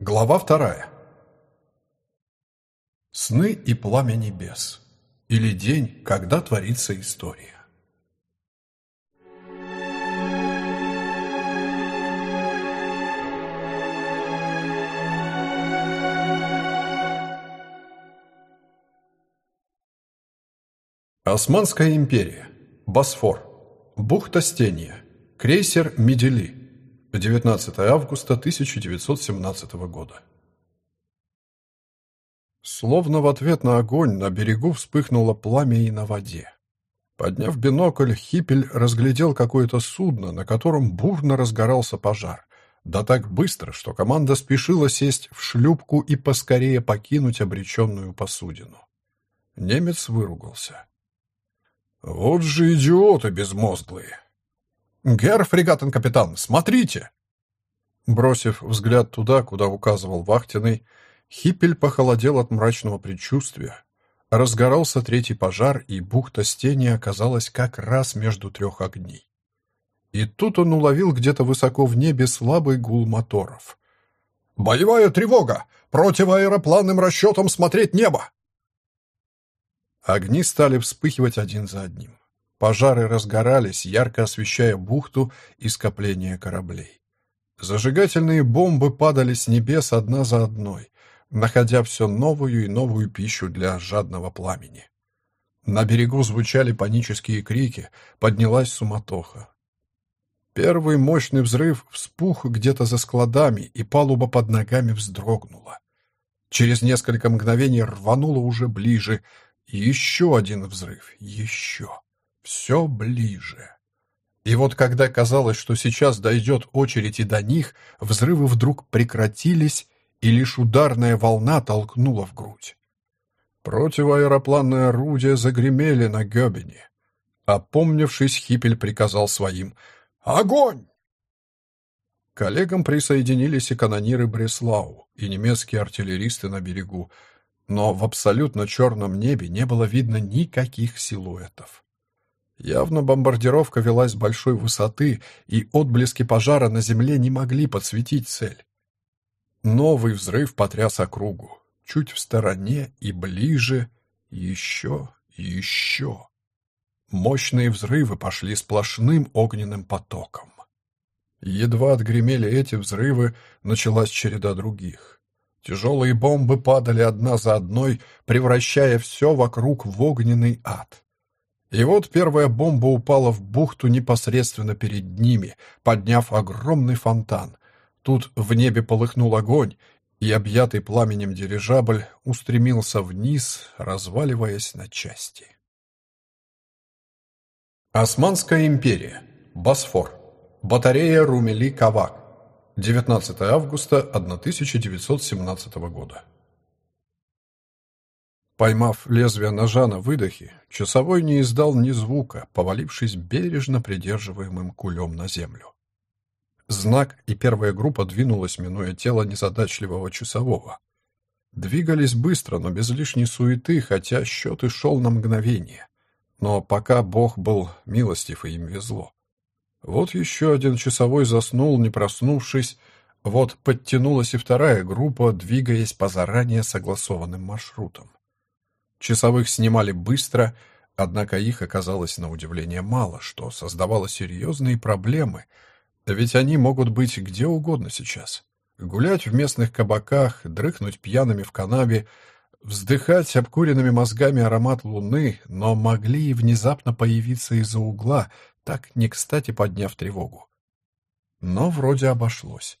Глава вторая. Сны и пламя небес. Или день, когда творится история. Османская империя. Босфор. Бухта Стения. Крейсер Медели. 19 августа 1917 года. Словно в ответ на огонь на берегу вспыхнуло пламя и на воде. Подняв бинокль, Хиппель разглядел какое-то судно, на котором бурно разгорался пожар. Да так быстро, что команда спешила сесть в шлюпку и поскорее покинуть обреченную посудину. Немец выругался. «Вот же идиоты безмозглые! «Герр, фрегатен-капитан, смотрите!» Бросив взгляд туда, куда указывал вахтенный, Хиппель похолодел от мрачного предчувствия. Разгорался третий пожар, и бухта Стени оказалась как раз между трех огней. И тут он уловил где-то высоко в небе слабый гул моторов. «Боевая тревога! Противоаэропланным расчетом смотреть небо!» Огни стали вспыхивать один за одним. Пожары разгорались, ярко освещая бухту и скопление кораблей. Зажигательные бомбы падали с небес одна за одной, находя все новую и новую пищу для жадного пламени. На берегу звучали панические крики, поднялась суматоха. Первый мощный взрыв вспух где-то за складами, и палуба под ногами вздрогнула. Через несколько мгновений рвануло уже ближе. Еще один взрыв, еще все ближе. И вот когда казалось, что сейчас дойдет очередь и до них, взрывы вдруг прекратились, и лишь ударная волна толкнула в грудь. Противоаэропланные орудия загремели на Гёбене. Опомнившись, Хиппель приказал своим «Огонь!». коллегам присоединились и канониры Бреслау, и немецкие артиллеристы на берегу, но в абсолютно черном небе не было видно никаких силуэтов. Явно бомбардировка велась с большой высоты, и отблески пожара на земле не могли подсветить цель. Новый взрыв потряс округу. Чуть в стороне и ближе, еще и еще. Мощные взрывы пошли сплошным огненным потоком. Едва отгремели эти взрывы, началась череда других. Тяжелые бомбы падали одна за одной, превращая все вокруг в огненный ад. И вот первая бомба упала в бухту непосредственно перед ними, подняв огромный фонтан. Тут в небе полыхнул огонь, и объятый пламенем дирижабль устремился вниз, разваливаясь на части. Османская империя. Босфор. Батарея Румели-Кавак. 19 августа 1917 года. Поймав лезвие ножа на выдохе, часовой не издал ни звука, повалившись бережно придерживаемым кулем на землю. Знак, и первая группа двинулась, минуя тело незадачливого часового. Двигались быстро, но без лишней суеты, хотя счет и шел на мгновение. Но пока Бог был милостив, и им везло. Вот еще один часовой заснул, не проснувшись, вот подтянулась и вторая группа, двигаясь по заранее согласованным маршрутам. Часовых снимали быстро, однако их оказалось на удивление мало, что создавало серьезные проблемы, ведь они могут быть где угодно сейчас. Гулять в местных кабаках, дрыхнуть пьяными в канаве, вздыхать обкуренными мозгами аромат луны, но могли и внезапно появиться из-за угла, так не кстати подняв тревогу. Но вроде обошлось.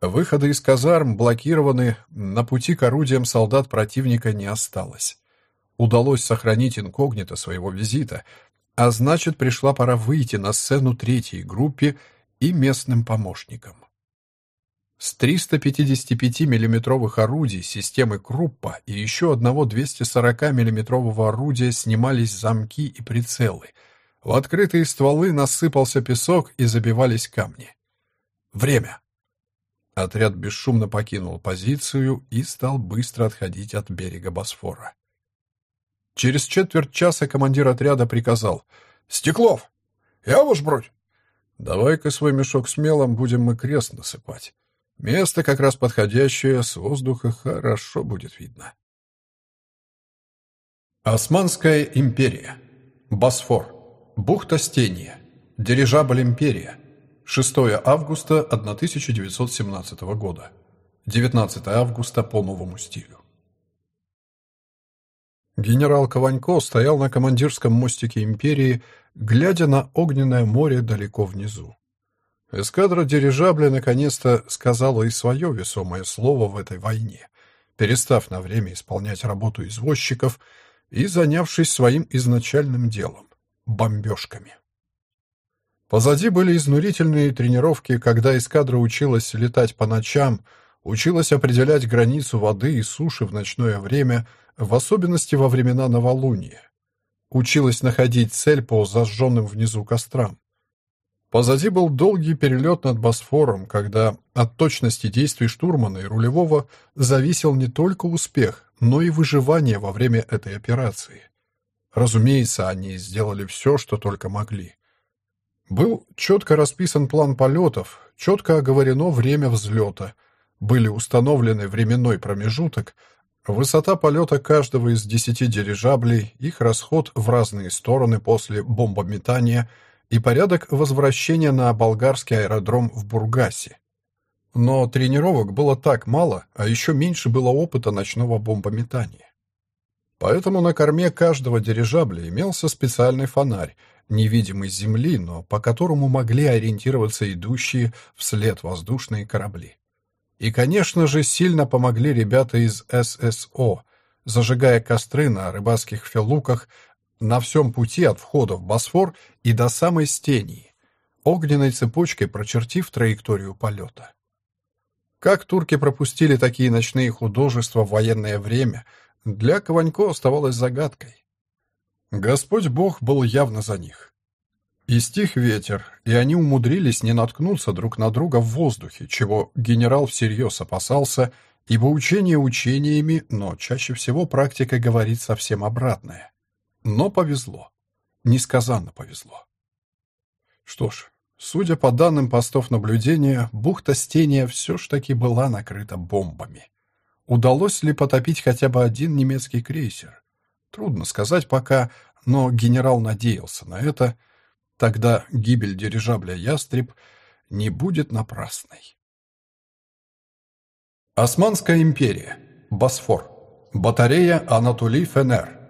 Выходы из казарм блокированы, на пути к орудиям солдат противника не осталось удалось сохранить инкогнито своего визита, а значит, пришла пора выйти на сцену третьей группе и местным помощникам. С 355 миллиметровых орудий системы Круппа и еще одного 240 миллиметрового орудия снимались замки и прицелы. В открытые стволы насыпался песок и забивались камни. Время. Отряд бесшумно покинул позицию и стал быстро отходить от берега Босфора. Через четверть часа командир отряда приказал. «Стеклов! Я ваш бродь! Давай-ка свой мешок с мелом будем мы крест насыпать. Место как раз подходящее, с воздуха хорошо будет видно. Османская империя. Босфор. Бухта Стения. Дирижабль «Империя». 6 августа 1917 года. 19 августа по новому стилю. Генерал Кованько стоял на командирском мостике «Империи», глядя на огненное море далеко внизу. Эскадра дирижабля наконец-то сказала и свое весомое слово в этой войне, перестав на время исполнять работу извозчиков и занявшись своим изначальным делом — бомбежками. Позади были изнурительные тренировки, когда эскадра училась летать по ночам, училась определять границу воды и суши в ночное время, в особенности во времена новолуния. Училась находить цель по зажженным внизу кострам. Позади был долгий перелет над Босфором, когда от точности действий штурмана и рулевого зависел не только успех, но и выживание во время этой операции. Разумеется, они сделали все, что только могли. Был четко расписан план полетов, четко оговорено время взлета, были установлены временной промежуток, высота полета каждого из десяти дирижаблей, их расход в разные стороны после бомбометания и порядок возвращения на болгарский аэродром в Бургасе. Но тренировок было так мало, а еще меньше было опыта ночного бомбометания. Поэтому на корме каждого дирижабля имелся специальный фонарь, невидимый с земли, но по которому могли ориентироваться идущие вслед воздушные корабли. И, конечно же, сильно помогли ребята из ССО, зажигая костры на рыбацких фелуках на всем пути от входа в Босфор и до самой Стении, огненной цепочкой прочертив траекторию полета. Как турки пропустили такие ночные художества в военное время, для Кованько оставалось загадкой. Господь Бог был явно за них. И стих ветер, и они умудрились не наткнуться друг на друга в воздухе, чего генерал всерьез опасался, ибо учение учениями, но чаще всего практика говорит совсем обратное. Но повезло. Несказанно повезло. Что ж, судя по данным постов наблюдения, бухта Стения все ж таки была накрыта бомбами. Удалось ли потопить хотя бы один немецкий крейсер? Трудно сказать пока, но генерал надеялся на это. Тогда гибель дирижабля «Ястреб» не будет напрасной. Османская империя. Босфор. Батарея Анатолий Фенер.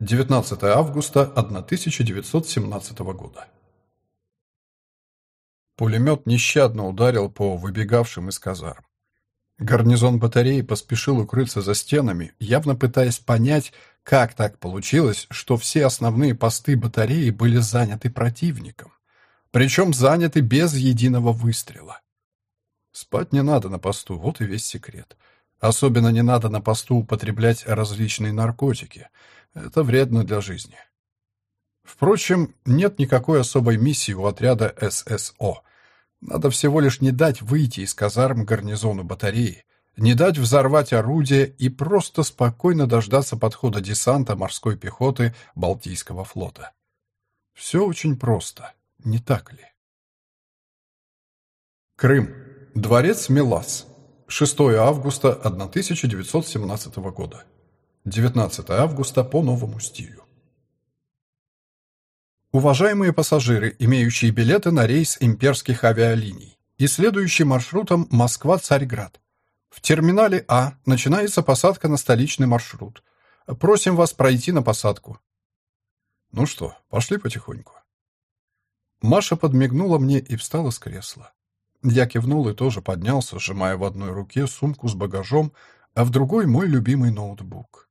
19 августа 1917 года. Пулемет нещадно ударил по выбегавшим из казарм. Гарнизон батареи поспешил укрыться за стенами, явно пытаясь понять, как так получилось, что все основные посты батареи были заняты противником, причем заняты без единого выстрела. Спать не надо на посту, вот и весь секрет. Особенно не надо на посту употреблять различные наркотики. Это вредно для жизни. Впрочем, нет никакой особой миссии у отряда ССО — надо всего лишь не дать выйти из казарм гарнизону батареи, не дать взорвать орудие и просто спокойно дождаться подхода десанта морской пехоты Балтийского флота. Все очень просто, не так ли? Крым. Дворец Мелас. 6 августа 1917 года. 19 августа по новому стилю. Уважаемые пассажиры, имеющие билеты на рейс имперских авиалиний и следующий маршрутом Москва-Царьград. В терминале А начинается посадка на столичный маршрут. Просим вас пройти на посадку. Ну что, пошли потихоньку. Маша подмигнула мне и встала с кресла. Я кивнул и тоже поднялся, сжимая в одной руке сумку с багажом, а в другой мой любимый ноутбук.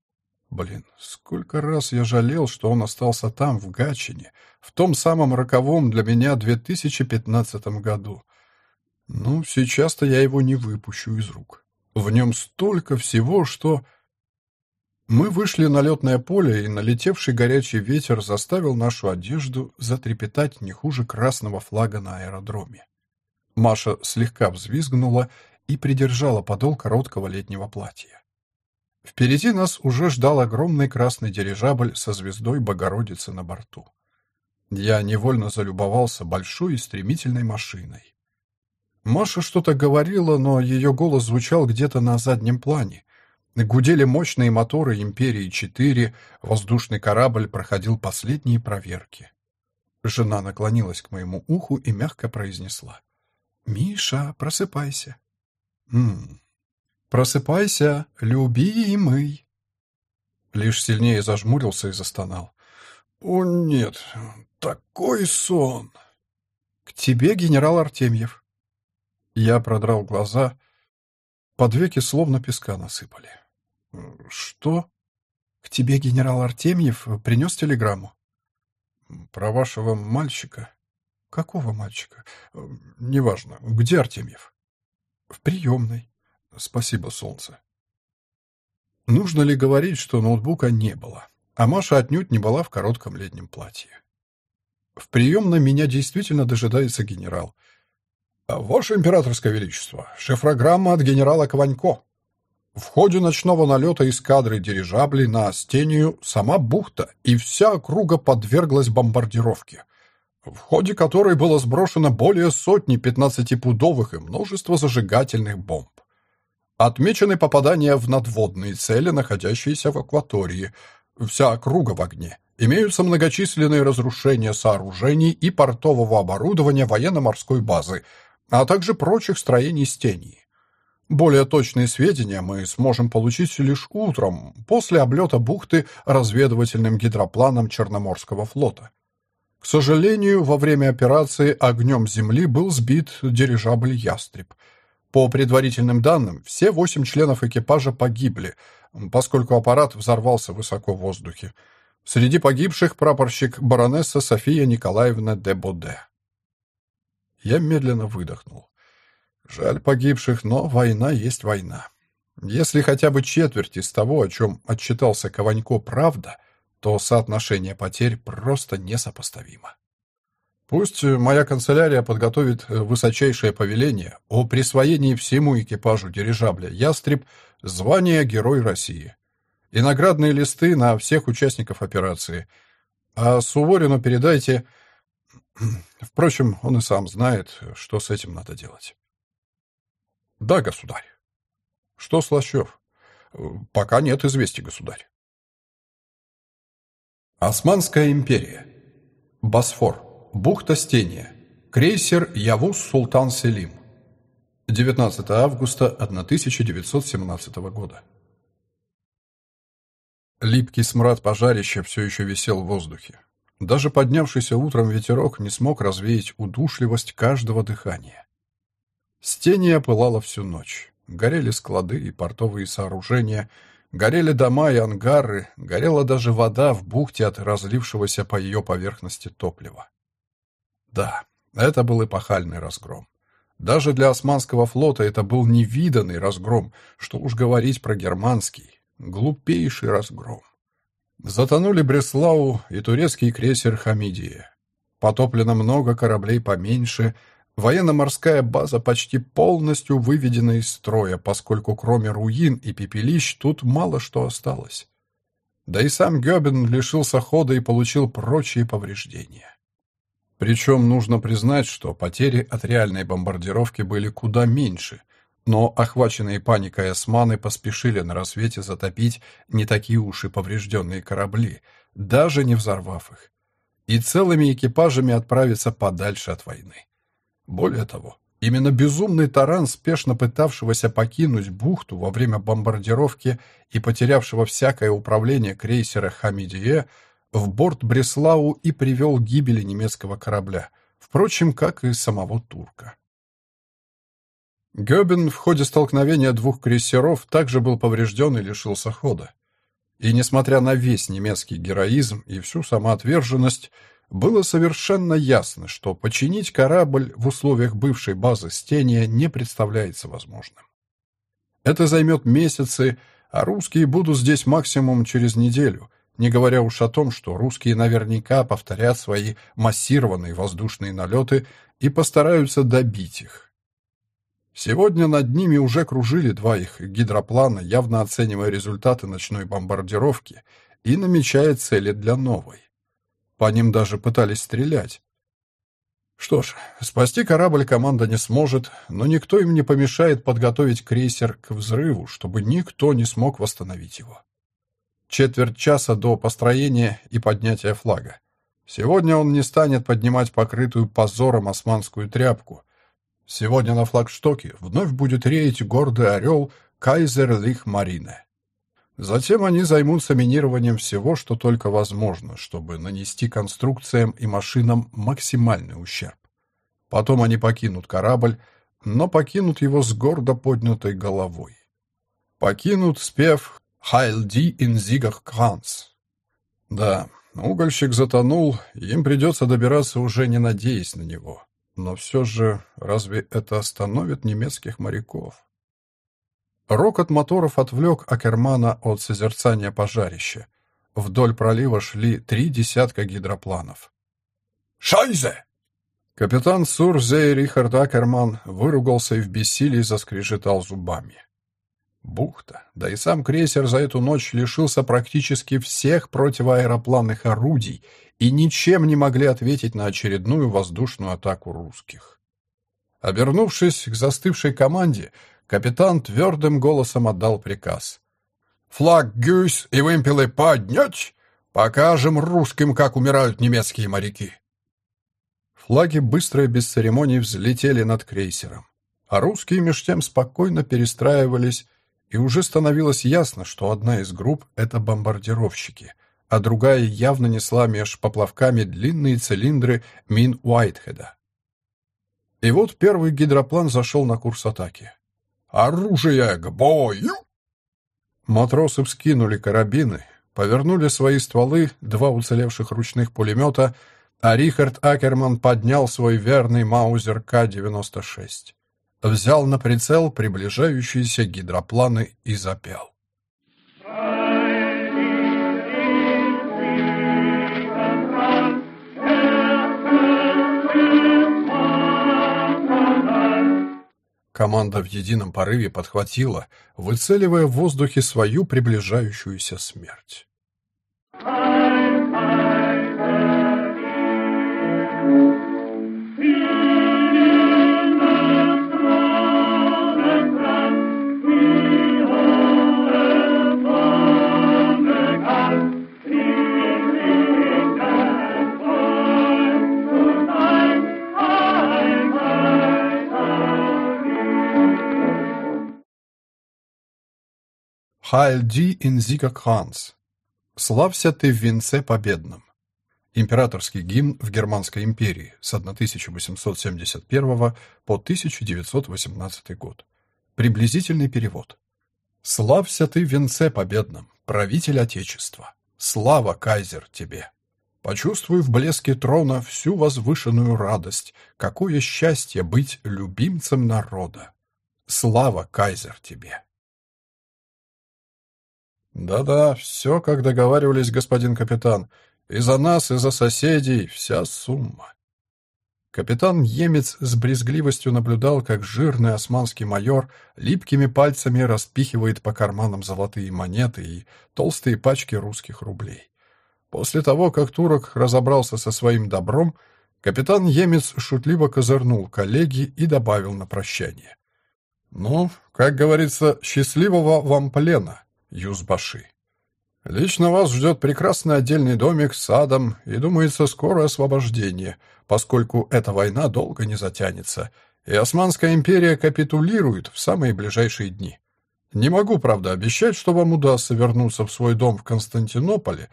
Блин, сколько раз я жалел, что он остался там, в Гатчине, в том самом роковом для меня 2015 году. Ну, сейчас-то я его не выпущу из рук. В нем столько всего, что... Мы вышли на летное поле, и налетевший горячий ветер заставил нашу одежду затрепетать не хуже красного флага на аэродроме. Маша слегка взвизгнула и придержала подол короткого летнего платья. Впереди нас уже ждал огромный красный дирижабль со звездой Богородицы на борту. Я невольно залюбовался большой и стремительной машиной. Маша что-то говорила, но ее голос звучал где-то на заднем плане. Гудели мощные моторы «Империи-4», воздушный корабль проходил последние проверки. Жена наклонилась к моему уху и мягко произнесла. «Миша, просыпайся». «М -м, «Просыпайся, любимый». Лишь сильнее зажмурился и застонал. «О, нет, такой сон!» «К тебе, генерал Артемьев». Я продрал глаза. Под веки словно песка насыпали. «Что?» «К тебе генерал Артемьев принес телеграмму». «Про вашего мальчика». «Какого мальчика?» «Неважно. Где Артемьев?» «В приемной». «Спасибо, солнце». Нужно ли говорить, что ноутбука не было, а Маша отнюдь не была в коротком летнем платье? В приемной меня действительно дожидается генерал. «Ваше императорское величество, шифрограмма от генерала Кованько. В ходе ночного налета эскадры дирижаблей на Астению сама бухта и вся округа подверглась бомбардировке, в ходе которой было сброшено более сотни пятнадцатипудовых и множество зажигательных бомб. Отмечены попадания в надводные цели, находящиеся в акватории. Вся округа в огне. Имеются многочисленные разрушения сооружений и портового оборудования военно-морской базы, а также прочих строений стений. Более точные сведения мы сможем получить лишь утром, после облета бухты разведывательным гидропланом Черноморского флота. К сожалению, во время операции огнем Земли был сбит дирижабль «Ястреб», по предварительным данным, все восемь членов экипажа погибли, поскольку аппарат взорвался высоко в воздухе. Среди погибших прапорщик баронесса София Николаевна де Боде. Я медленно выдохнул. Жаль погибших, но война есть война. Если хотя бы четверть из того, о чем отчитался Кованько, правда, то соотношение потерь просто несопоставимо. Пусть моя канцелярия подготовит э, высочайшее повеление о присвоении всему экипажу дирижабля «Ястреб» звания Герой России и наградные листы на всех участников операции. А Суворину передайте... Впрочем, он и сам знает, что с этим надо делать. Да, государь. Что, Слащев? Пока нет известий, государь. Османская империя. Босфор. Бухта Стения. Крейсер Явуз Султан Селим. 19 августа 1917 года. Липкий смрад пожарища все еще висел в воздухе. Даже поднявшийся утром ветерок не смог развеять удушливость каждого дыхания. Стения пылала всю ночь. Горели склады и портовые сооружения, горели дома и ангары, горела даже вода в бухте от разлившегося по ее поверхности топлива. Да, это был эпохальный разгром. Даже для османского флота это был невиданный разгром, что уж говорить про германский. Глупейший разгром. Затонули Бреслау и турецкий крейсер «Хамидия». Потоплено много кораблей поменьше, военно-морская база почти полностью выведена из строя, поскольку кроме руин и пепелищ тут мало что осталось. Да и сам Гёбен лишился хода и получил прочие повреждения. Причем нужно признать, что потери от реальной бомбардировки были куда меньше, но охваченные паникой османы поспешили на рассвете затопить не такие уж и поврежденные корабли, даже не взорвав их, и целыми экипажами отправиться подальше от войны. Более того, именно безумный таран, спешно пытавшегося покинуть бухту во время бомбардировки и потерявшего всякое управление крейсера «Хамидие», в борт Бреслау и привел к гибели немецкого корабля, впрочем, как и самого турка. Гёбен в ходе столкновения двух крейсеров также был поврежден и лишился хода. И несмотря на весь немецкий героизм и всю самоотверженность, было совершенно ясно, что починить корабль в условиях бывшей базы Стения не представляется возможным. Это займет месяцы, а русские будут здесь максимум через неделю — не говоря уж о том, что русские наверняка повторят свои массированные воздушные налеты и постараются добить их. Сегодня над ними уже кружили два их гидроплана, явно оценивая результаты ночной бомбардировки и намечая цели для новой. По ним даже пытались стрелять. Что ж, спасти корабль команда не сможет, но никто им не помешает подготовить крейсер к взрыву, чтобы никто не смог восстановить его. Четверть часа до построения и поднятия флага. Сегодня он не станет поднимать покрытую позором османскую тряпку. Сегодня на флагштоке вновь будет реять гордый орел Кайзер Лих Марине. Затем они займутся минированием всего, что только возможно, чтобы нанести конструкциям и машинам максимальный ущерб. Потом они покинут корабль, но покинут его с гордо поднятой головой. Покинут, спев «Хайль ди ин зигах кранс». Да, угольщик затонул, им придется добираться уже не надеясь на него. Но все же, разве это остановит немецких моряков? Рокот моторов отвлек Акермана от созерцания пожарища. Вдоль пролива шли три десятка гидропланов. «Шайзе!» Капитан Сурзей Рихард Акерман выругался и в бессилии заскрежетал зубами. Бухта, да и сам крейсер за эту ночь лишился практически всех противоаэропланных орудий и ничем не могли ответить на очередную воздушную атаку русских. Обернувшись к застывшей команде, Капитан твердым голосом отдал приказ. «Флаг гюсь и вымпелы поднять! Покажем русским, как умирают немецкие моряки!» Флаги быстро и без церемоний взлетели над крейсером, а русские меж тем спокойно перестраивались, и уже становилось ясно, что одна из групп — это бомбардировщики, а другая явно несла меж поплавками длинные цилиндры мин Уайтхеда. И вот первый гидроплан зашел на курс атаки. Оружие к бою!» Матросы вскинули карабины, повернули свои стволы, два уцелевших ручных пулемета, а Рихард Акерман поднял свой верный Маузер К-96. Взял на прицел приближающиеся гидропланы и запел. Команда в едином порыве подхватила, выцеливая в воздухе свою приближающуюся смерть. Хайль ди ин зига кранс. Славься ты в венце победном. Императорский гимн в Германской империи с 1871 по 1918 год. Приблизительный перевод. Славься ты в венце победном, правитель Отечества. Слава, кайзер, тебе! Почувствуй в блеске трона всю возвышенную радость, какое счастье быть любимцем народа. Слава, кайзер, тебе! «Да-да, все, как договаривались, господин капитан. И за нас, и за соседей вся сумма». Капитан Емец с брезгливостью наблюдал, как жирный османский майор липкими пальцами распихивает по карманам золотые монеты и толстые пачки русских рублей. После того, как турок разобрался со своим добром, капитан Емец шутливо козырнул коллеги и добавил на прощание. «Ну, как говорится, счастливого вам плена, Юзбаши. Лично вас ждет прекрасный отдельный домик с садом и, думается, скорое освобождение, поскольку эта война долго не затянется, и Османская империя капитулирует в самые ближайшие дни. Не могу, правда, обещать, что вам удастся вернуться в свой дом в Константинополе,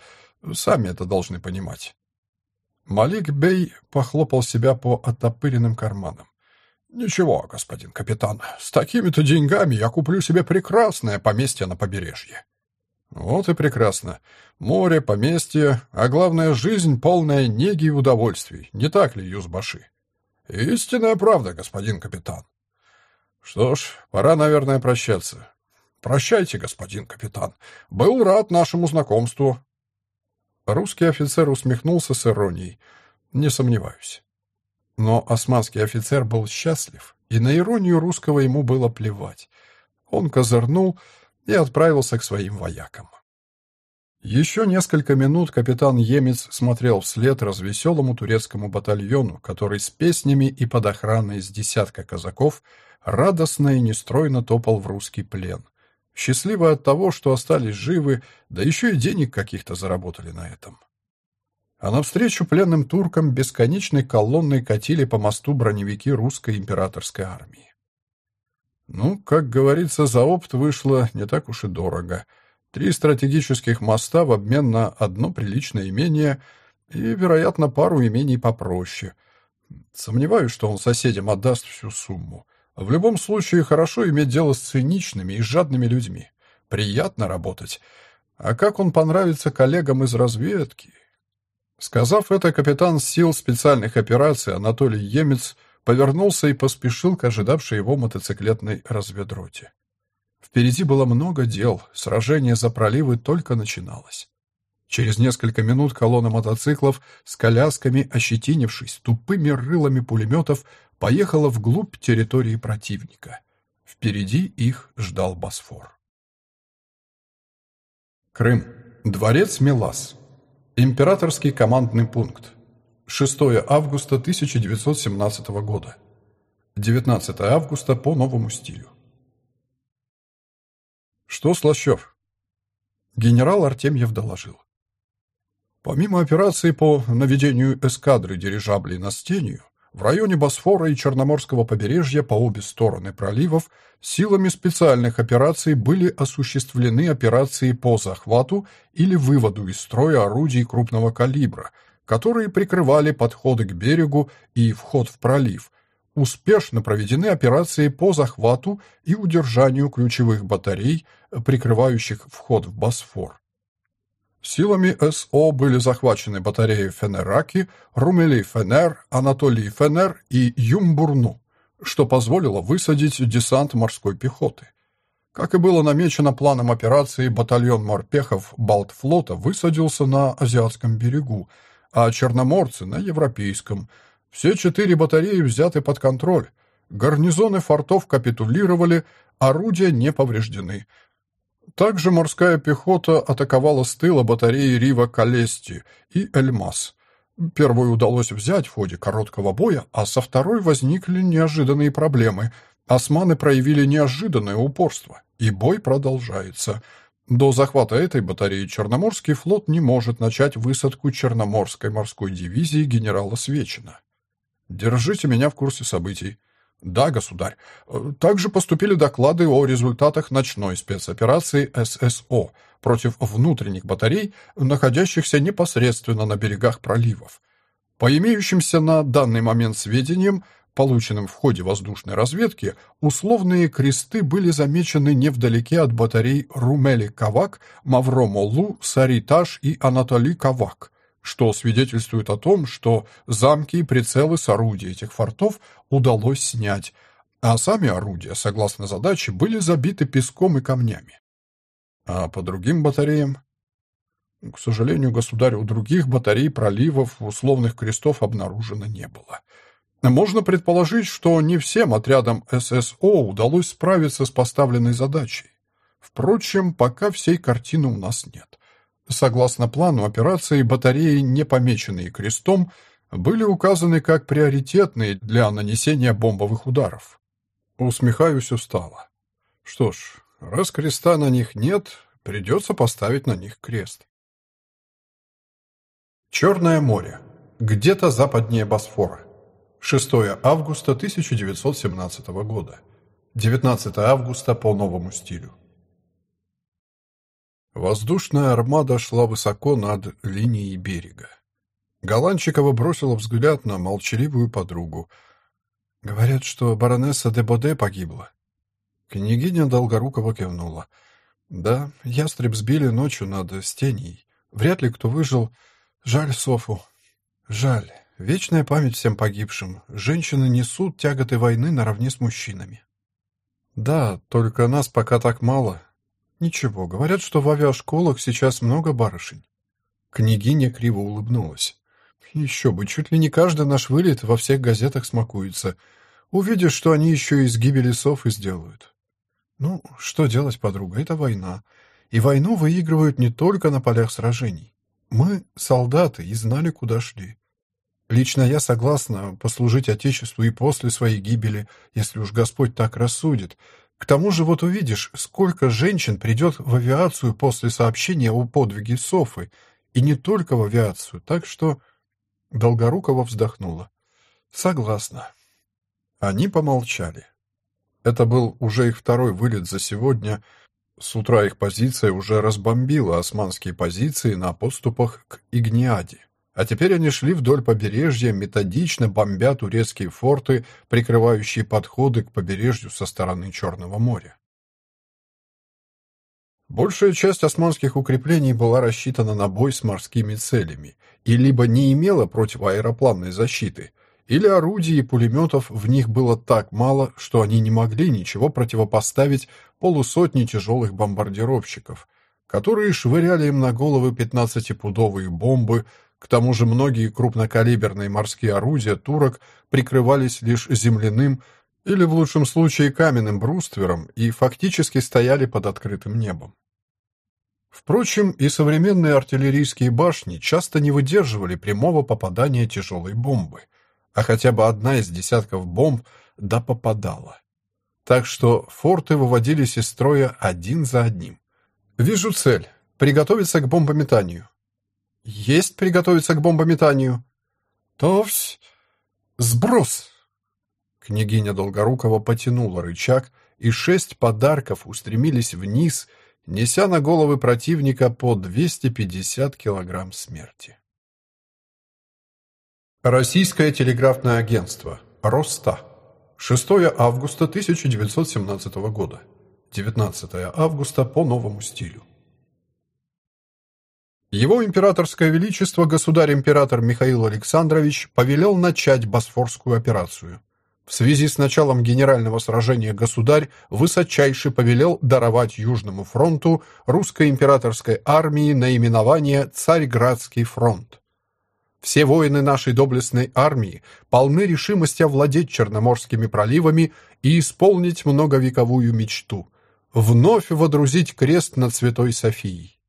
сами это должны понимать. Малик Бей похлопал себя по оттопыренным карманам. «Ничего, господин капитан, с такими-то деньгами я куплю себе прекрасное поместье на побережье». «Вот и прекрасно. Море, поместье, а главное, жизнь, полная неги и удовольствий. Не так ли, Юзбаши?» «Истинная правда, господин капитан». «Что ж, пора, наверное, прощаться». «Прощайте, господин капитан. Был рад нашему знакомству». Русский офицер усмехнулся с иронией. «Не сомневаюсь». Но османский офицер был счастлив, и на иронию русского ему было плевать. Он козырнул и отправился к своим воякам. Еще несколько минут капитан Емец смотрел вслед развеселому турецкому батальону, который с песнями и под охраной из десятка казаков радостно и нестройно топал в русский плен. Счастливый от того, что остались живы, да еще и денег каких-то заработали на этом. А навстречу пленным туркам бесконечной колонной катили по мосту броневики русской императорской армии. Ну, как говорится, за опт вышло не так уж и дорого — Три стратегических моста в обмен на одно приличное имение и, вероятно, пару имений попроще. Сомневаюсь, что он соседям отдаст всю сумму. В любом случае, хорошо иметь дело с циничными и жадными людьми. Приятно работать. А как он понравится коллегам из разведки? Сказав это, капитан сил специальных операций Анатолий Емец повернулся и поспешил к ожидавшей его мотоциклетной разведроте. Впереди было много дел, сражение за проливы только начиналось. Через несколько минут колонна мотоциклов с колясками, ощетинившись тупыми рылами пулеметов, поехала вглубь территории противника. Впереди их ждал Босфор. Крым. Дворец Мелас. Императорский командный пункт. 6 августа 1917 года. 19 августа по новому стилю. «Что, Слащев?» Генерал Артемьев доложил. Помимо операции по наведению эскадры дирижаблей на Стению, в районе Босфора и Черноморского побережья по обе стороны проливов силами специальных операций были осуществлены операции по захвату или выводу из строя орудий крупного калибра, которые прикрывали подходы к берегу и вход в пролив, успешно проведены операции по захвату и удержанию ключевых батарей, прикрывающих вход в Босфор. Силами СО были захвачены батареи Фенераки, Румели Фенер, Анатолий Фенер и Юмбурну, что позволило высадить десант морской пехоты. Как и было намечено планом операции, батальон морпехов Балтфлота высадился на Азиатском берегу, а черноморцы — на Европейском – все четыре батареи взяты под контроль. Гарнизоны фортов капитулировали, орудия не повреждены. Также морская пехота атаковала с тыла батареи Рива Калести и Эльмас. Первую удалось взять в ходе короткого боя, а со второй возникли неожиданные проблемы. Османы проявили неожиданное упорство, и бой продолжается. До захвата этой батареи Черноморский флот не может начать высадку Черноморской морской дивизии генерала Свечина. Держите меня в курсе событий. Да, государь. Также поступили доклады о результатах ночной спецоперации ССО против внутренних батарей, находящихся непосредственно на берегах проливов. По имеющимся на данный момент сведениям, полученным в ходе воздушной разведки, условные кресты были замечены невдалеке от батарей Румели-Кавак, Мавромолу, Сариташ и Анатолий-Кавак – что свидетельствует о том, что замки и прицелы с орудий этих фортов удалось снять, а сами орудия, согласно задаче, были забиты песком и камнями. А по другим батареям? К сожалению, у других батарей проливов условных крестов обнаружено не было. Можно предположить, что не всем отрядам ССО удалось справиться с поставленной задачей. Впрочем, пока всей картины у нас нет. Согласно плану операции, батареи, не помеченные крестом, были указаны как приоритетные для нанесения бомбовых ударов. Усмехаюсь устало. Что ж, раз креста на них нет, придется поставить на них крест. Черное море. Где-то западнее Босфора. 6 августа 1917 года. 19 августа по новому стилю. Воздушная армада шла высоко над линией берега. Голанчикова бросила взгляд на молчаливую подругу. «Говорят, что баронесса де Боде погибла». Княгиня Долгорукова кивнула. «Да, ястреб сбили ночью над Стеней. Вряд ли кто выжил. Жаль Софу. Жаль. Вечная память всем погибшим. Женщины несут тяготы войны наравне с мужчинами». «Да, только нас пока так мало. «Ничего, говорят, что в авиашколах сейчас много барышень». Княгиня криво улыбнулась. «Еще бы, чуть ли не каждый наш вылет во всех газетах смакуется. Увидишь, что они еще из гибели сов и сделают». «Ну, что делать, подруга, это война. И войну выигрывают не только на полях сражений. Мы солдаты и знали, куда шли. Лично я согласна послужить Отечеству и после своей гибели, если уж Господь так рассудит. К тому же вот увидишь, сколько женщин придет в авиацию после сообщения о подвиге Софы, и не только в авиацию, так что...» Долгорукова вздохнула. «Согласна». Они помолчали. Это был уже их второй вылет за сегодня. С утра их позиция уже разбомбила османские позиции на подступах к Игниаде. А теперь они шли вдоль побережья, методично бомбя турецкие форты, прикрывающие подходы к побережью со стороны Черного моря. Большая часть османских укреплений была рассчитана на бой с морскими целями и либо не имела противоаэропланной защиты, или орудий и пулеметов в них было так мало, что они не могли ничего противопоставить полусотни тяжелых бомбардировщиков, которые швыряли им на головы 15-пудовые бомбы, к тому же многие крупнокалиберные морские орудия турок прикрывались лишь земляным или в лучшем случае каменным бруствером и фактически стояли под открытым небом. Впрочем, и современные артиллерийские башни часто не выдерживали прямого попадания тяжелой бомбы, а хотя бы одна из десятков бомб да попадала. Так что форты выводились из строя один за одним. «Вижу цель. Приготовиться к бомбометанию». «Есть приготовиться к бомбометанию». «Товсь! Сброс!» Княгиня Долгорукова потянула рычаг, и шесть подарков устремились вниз, неся на головы противника по 250 килограмм смерти. Российское телеграфное агентство. Роста. 6 августа 1917 года. 19 августа по новому стилю. Его императорское величество государь-император Михаил Александрович повелел начать Босфорскую операцию. В связи с началом генерального сражения государь высочайше повелел даровать Южному фронту русской императорской армии наименование «Царьградский фронт». Все воины нашей доблестной армии полны решимости овладеть Черноморскими проливами и исполнить многовековую мечту — вновь водрузить крест над Святой Софией.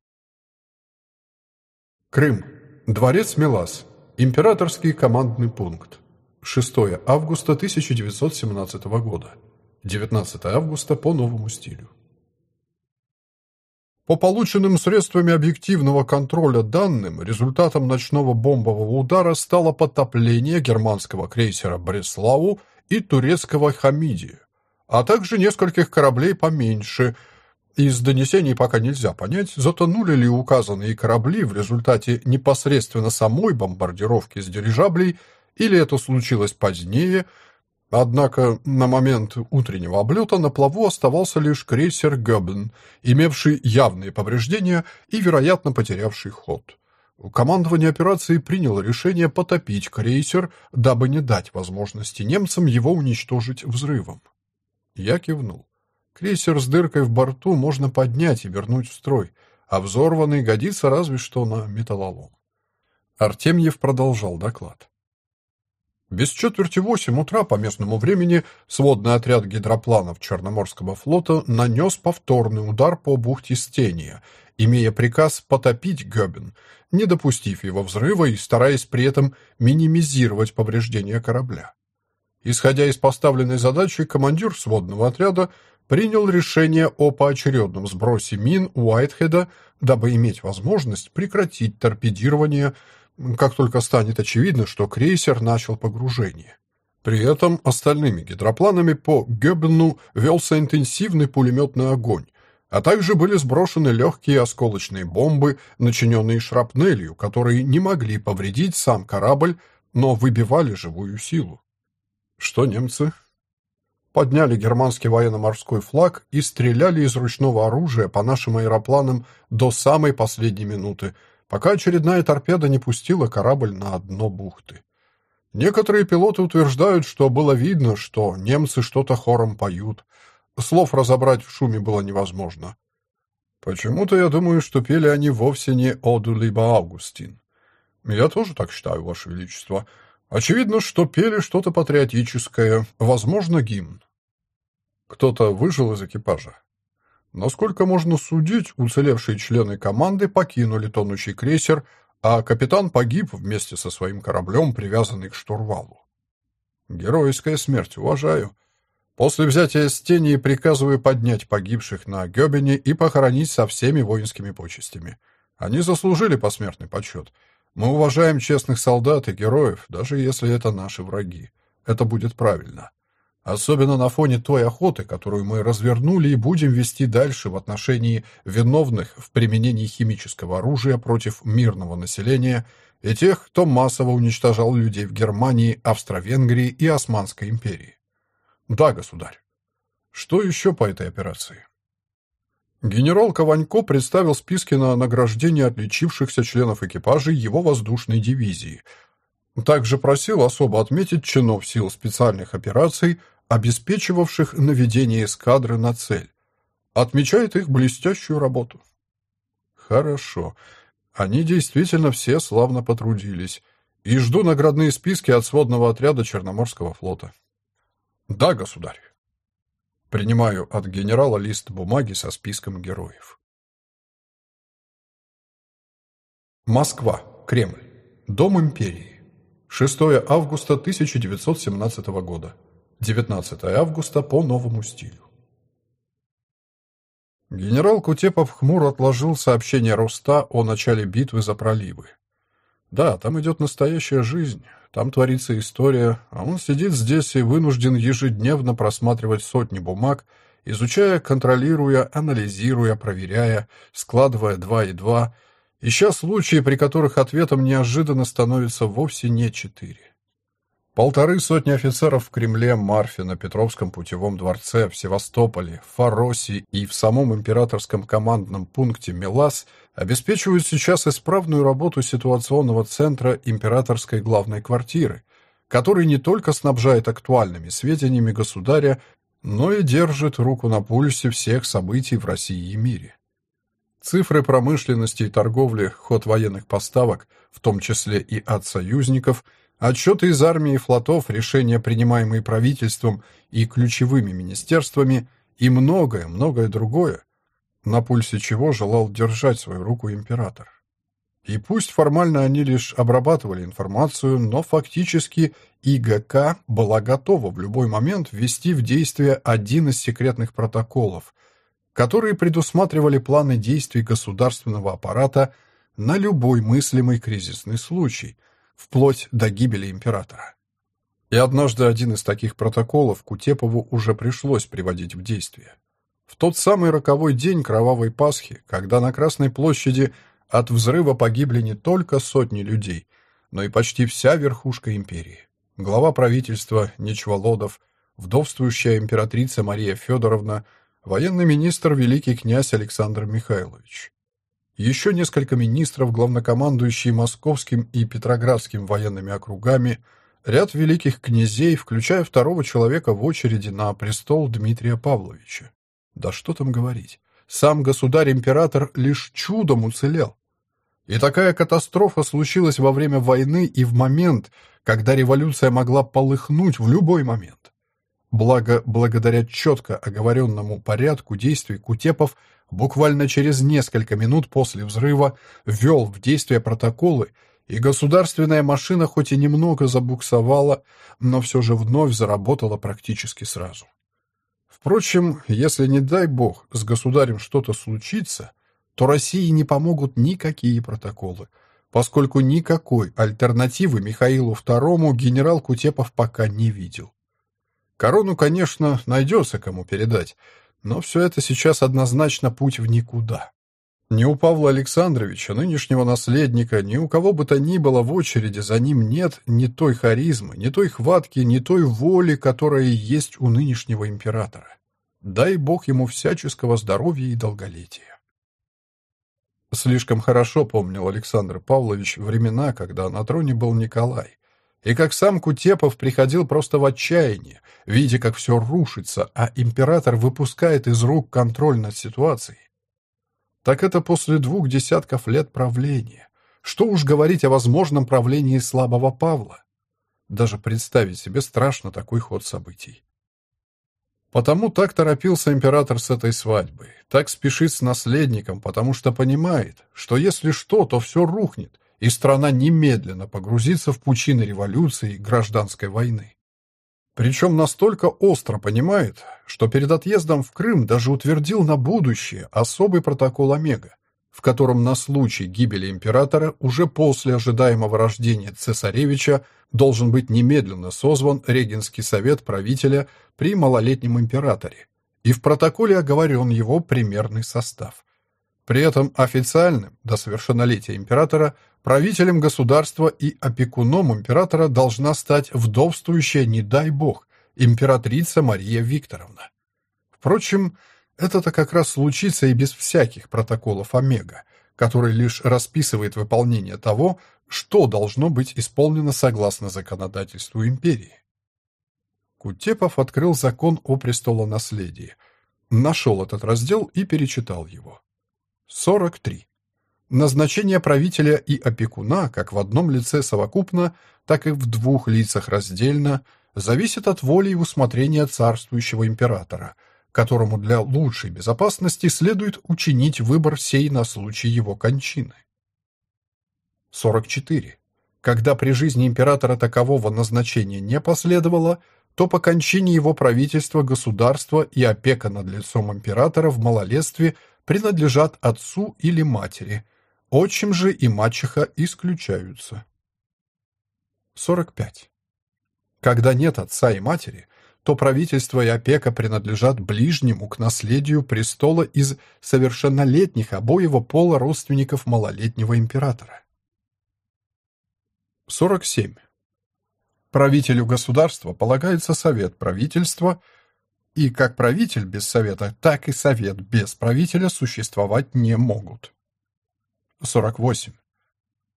Крым. Дворец Мелас. Императорский командный пункт. 6 августа 1917 года. 19 августа по новому стилю. По полученным средствами объективного контроля данным, результатом ночного бомбового удара стало потопление германского крейсера «Бреславу» и турецкого «Хамиди», а также нескольких кораблей поменьше. Из донесений пока нельзя понять, затонули ли указанные корабли в результате непосредственно самой бомбардировки с дирижаблей – или это случилось позднее, однако на момент утреннего облета на плаву оставался лишь крейсер «Гёбен», имевший явные повреждения и, вероятно, потерявший ход. Командование операции приняло решение потопить крейсер, дабы не дать возможности немцам его уничтожить взрывом. Я кивнул. Крейсер с дыркой в борту можно поднять и вернуть в строй, а взорванный годится разве что на металлолом. Артемьев продолжал доклад. Без четверти восемь утра по местному времени сводный отряд гидропланов Черноморского флота нанес повторный удар по бухте Стения, имея приказ потопить Гёбен, не допустив его взрыва и стараясь при этом минимизировать повреждения корабля. Исходя из поставленной задачи, командир сводного отряда принял решение о поочередном сбросе мин Уайтхеда, дабы иметь возможность прекратить торпедирование как только станет очевидно, что крейсер начал погружение. При этом остальными гидропланами по Гёбену велся интенсивный пулеметный огонь, а также были сброшены легкие осколочные бомбы, начиненные шрапнелью, которые не могли повредить сам корабль, но выбивали живую силу. Что немцы? Подняли германский военно-морской флаг и стреляли из ручного оружия по нашим аэропланам до самой последней минуты – пока очередная торпеда не пустила корабль на дно бухты. Некоторые пилоты утверждают, что было видно, что немцы что-то хором поют. Слов разобрать в шуме было невозможно. Почему-то я думаю, что пели они вовсе не «Оду либо Августин». Я тоже так считаю, Ваше Величество. Очевидно, что пели что-то патриотическое, возможно, гимн. Кто-то выжил из экипажа. Насколько можно судить, уцелевшие члены команды покинули тонущий крейсер, а капитан погиб вместе со своим кораблем, привязанный к штурвалу. Геройская смерть, уважаю. После взятия Стении приказываю поднять погибших на Гёбене и похоронить со всеми воинскими почестями. Они заслужили посмертный почет. Мы уважаем честных солдат и героев, даже если это наши враги. Это будет правильно. Особенно на фоне той охоты, которую мы развернули и будем вести дальше в отношении виновных в применении химического оружия против мирного населения и тех, кто массово уничтожал людей в Германии, Австро-Венгрии и Османской империи. Да, государь. Что еще по этой операции? Генерал Кованько представил списки на награждение отличившихся членов экипажей его воздушной дивизии. Также просил особо отметить чинов сил специальных операций, обеспечивавших наведение эскадры на цель. Отмечает их блестящую работу. Хорошо. Они действительно все славно потрудились. И жду наградные списки от сводного отряда Черноморского флота. Да, государь. Принимаю от генерала лист бумаги со списком героев. Москва. Кремль. Дом империи. 6 августа 1917 года. 19 августа по новому стилю. Генерал Кутепов хмуро отложил сообщение Роста о начале битвы за проливы. Да, там идет настоящая жизнь, там творится история, а он сидит здесь и вынужден ежедневно просматривать сотни бумаг, изучая, контролируя, анализируя, проверяя, складывая два и два, ища случаи, при которых ответом неожиданно становится вовсе не четыре. Полторы сотни офицеров в Кремле, Марфе, на Петровском путевом дворце, в Севастополе, в Фаросе и в самом императорском командном пункте Мелас обеспечивают сейчас исправную работу ситуационного центра императорской главной квартиры, который не только снабжает актуальными сведениями государя, но и держит руку на пульсе всех событий в России и мире. Цифры промышленности и торговли, ход военных поставок, в том числе и от союзников – Отчеты из армии и флотов, решения, принимаемые правительством и ключевыми министерствами, и многое, многое другое, на пульсе чего желал держать свою руку император. И пусть формально они лишь обрабатывали информацию, но фактически ИГК была готова в любой момент ввести в действие один из секретных протоколов, которые предусматривали планы действий государственного аппарата на любой мыслимый кризисный случай – вплоть до гибели императора. И однажды один из таких протоколов Кутепову уже пришлось приводить в действие. В тот самый роковой день Кровавой Пасхи, когда на Красной площади от взрыва погибли не только сотни людей, но и почти вся верхушка империи. Глава правительства Нечволодов, вдовствующая императрица Мария Федоровна, военный министр великий князь Александр Михайлович еще несколько министров, главнокомандующие Московским и Петроградским военными округами, ряд великих князей, включая второго человека в очереди на престол Дмитрия Павловича. Да что там говорить, сам государь-император лишь чудом уцелел. И такая катастрофа случилась во время войны и в момент, когда революция могла полыхнуть в любой момент. Благо, благодаря четко оговоренному порядку действий Кутепов буквально через несколько минут после взрыва ввел в действие протоколы, и государственная машина хоть и немного забуксовала, но все же вновь заработала практически сразу. Впрочем, если, не дай бог, с государем что-то случится, то России не помогут никакие протоколы, поскольку никакой альтернативы Михаилу II генерал Кутепов пока не видел. Корону, конечно, найдется кому передать, но все это сейчас однозначно путь в никуда. Ни у Павла Александровича, нынешнего наследника, ни у кого бы то ни было в очереди за ним нет ни той харизмы, ни той хватки, ни той воли, которая есть у нынешнего императора. Дай бог ему всяческого здоровья и долголетия. Слишком хорошо помнил Александр Павлович времена, когда на троне был Николай, и как сам Кутепов приходил просто в отчаяние, видя, как все рушится, а император выпускает из рук контроль над ситуацией. Так это после двух десятков лет правления. Что уж говорить о возможном правлении слабого Павла. Даже представить себе страшно такой ход событий. Потому так торопился император с этой свадьбой, так спешит с наследником, потому что понимает, что если что, то все рухнет, и страна немедленно погрузится в пучины революции и гражданской войны. Причем настолько остро понимает, что перед отъездом в Крым даже утвердил на будущее особый протокол Омега, в котором на случай гибели императора уже после ожидаемого рождения цесаревича должен быть немедленно созван Регенский совет правителя при малолетнем императоре, и в протоколе оговорен его примерный состав. При этом официальным, до совершеннолетия императора, правителем государства и опекуном императора должна стать вдовствующая, не дай бог, императрица Мария Викторовна. Впрочем, это-то как раз случится и без всяких протоколов Омега, который лишь расписывает выполнение того, что должно быть исполнено согласно законодательству империи. Кутепов открыл закон о престолонаследии, нашел этот раздел и перечитал его. 43. Назначение правителя и опекуна как в одном лице совокупно, так и в двух лицах раздельно зависит от воли и усмотрения царствующего императора – которому для лучшей безопасности следует учинить выбор сей на случай его кончины. 44. Когда при жизни императора такового назначения не последовало, то по кончине его правительства, государства и опека над лицом императора в малолетстве принадлежат отцу или матери, отчим же и мачеха исключаются. 45. Когда нет отца и матери, то правительство и опека принадлежат ближнему к наследию престола из совершеннолетних обоего пола родственников малолетнего императора. 47. Правителю государства полагается совет правительства, и как правитель без совета, так и совет без правителя существовать не могут. 48.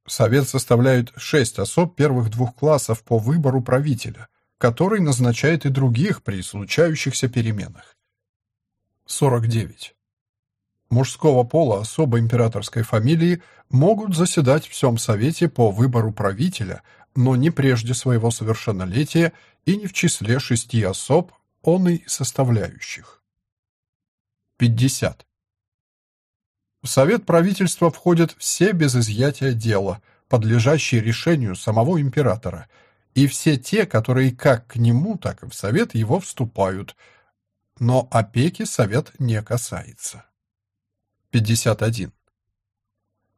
Совет составляет шесть особ первых двух классов по выбору правителя, который назначает и других при случающихся переменах. 49. Мужского пола особо императорской фамилии могут заседать в всем Совете по выбору правителя, но не прежде своего совершеннолетия и не в числе шести особ, он и составляющих. 50. В Совет правительства входят все без изъятия дела, подлежащие решению самого императора – и все те, которые как к нему, так и в совет его вступают, но опеки совет не касается. 51.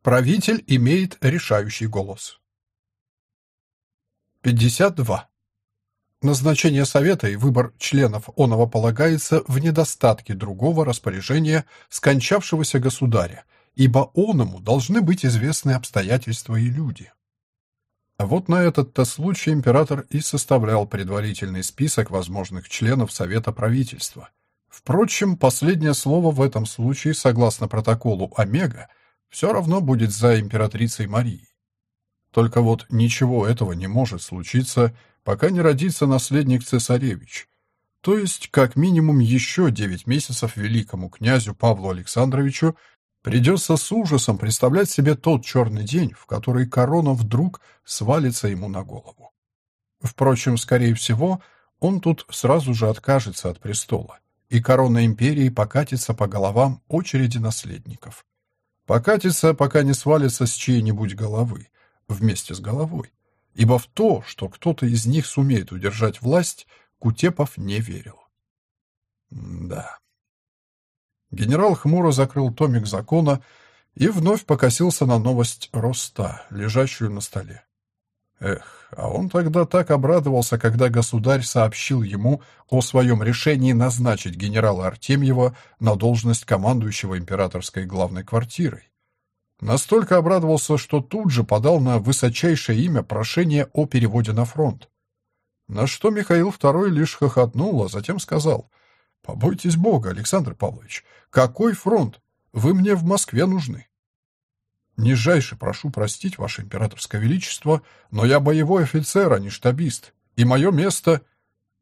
Правитель имеет решающий голос. 52. Назначение совета и выбор членов оного полагается в недостатке другого распоряжения скончавшегося государя, ибо оному должны быть известны обстоятельства и люди. Вот на этот-то случай император и составлял предварительный список возможных членов Совета правительства. Впрочем, последнее слово в этом случае, согласно протоколу Омега, все равно будет за императрицей Марией. Только вот ничего этого не может случиться, пока не родится наследник цесаревич, то есть как минимум еще девять месяцев великому князю Павлу Александровичу Придется с ужасом представлять себе тот черный день, в который корона вдруг свалится ему на голову. Впрочем, скорее всего, он тут сразу же откажется от престола, и корона империи покатится по головам очереди наследников. Покатится, пока не свалится с чьей-нибудь головы, вместе с головой. Ибо в то, что кто-то из них сумеет удержать власть, Кутепов не верил. да. Генерал хмуро закрыл томик закона и вновь покосился на новость Роста, лежащую на столе. Эх, а он тогда так обрадовался, когда государь сообщил ему о своем решении назначить генерала Артемьева на должность командующего императорской главной квартирой. Настолько обрадовался, что тут же подал на высочайшее имя прошение о переводе на фронт. На что Михаил II лишь хохотнул, а затем сказал, «Побойтесь Бога, Александр Павлович, какой фронт? Вы мне в Москве нужны. Нижайше прошу простить, Ваше Императорское Величество, но я боевой офицер, а не штабист, и мое место...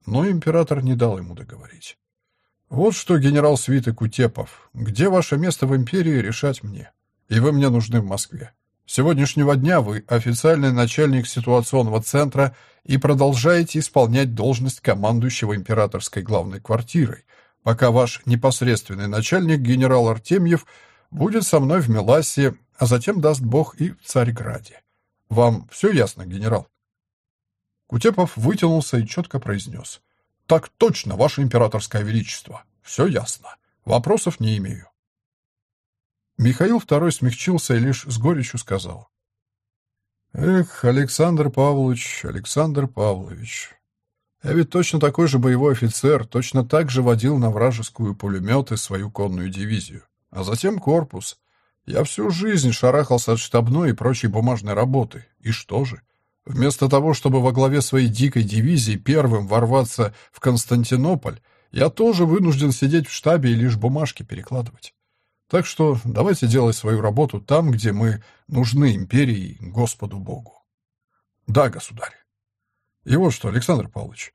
Но император не дал ему договорить. Вот что, генерал Свиты Кутепов, где ваше место в империи, решать мне. И вы мне нужны в Москве. С сегодняшнего дня вы официальный начальник ситуационного центра и продолжаете исполнять должность командующего императорской главной квартирой, пока ваш непосредственный начальник, генерал Артемьев, будет со мной в Меласе, а затем, даст Бог, и в Царьграде. Вам все ясно, генерал?» Кутепов вытянулся и четко произнес. «Так точно, ваше императорское величество. Все ясно. Вопросов не имею». Михаил II смягчился и лишь с горечью сказал. «Эх, Александр Павлович, Александр Павлович, я ведь точно такой же боевой офицер, точно так же водил на вражескую пулеметы свою конную дивизию, а затем корпус. Я всю жизнь шарахался от штабной и прочей бумажной работы. И что же? Вместо того, чтобы во главе своей дикой дивизии первым ворваться в Константинополь, я тоже вынужден сидеть в штабе и лишь бумажки перекладывать. Так что давайте делать свою работу там, где мы нужны империи Господу Богу. Да, государь. И вот что, Александр Павлович,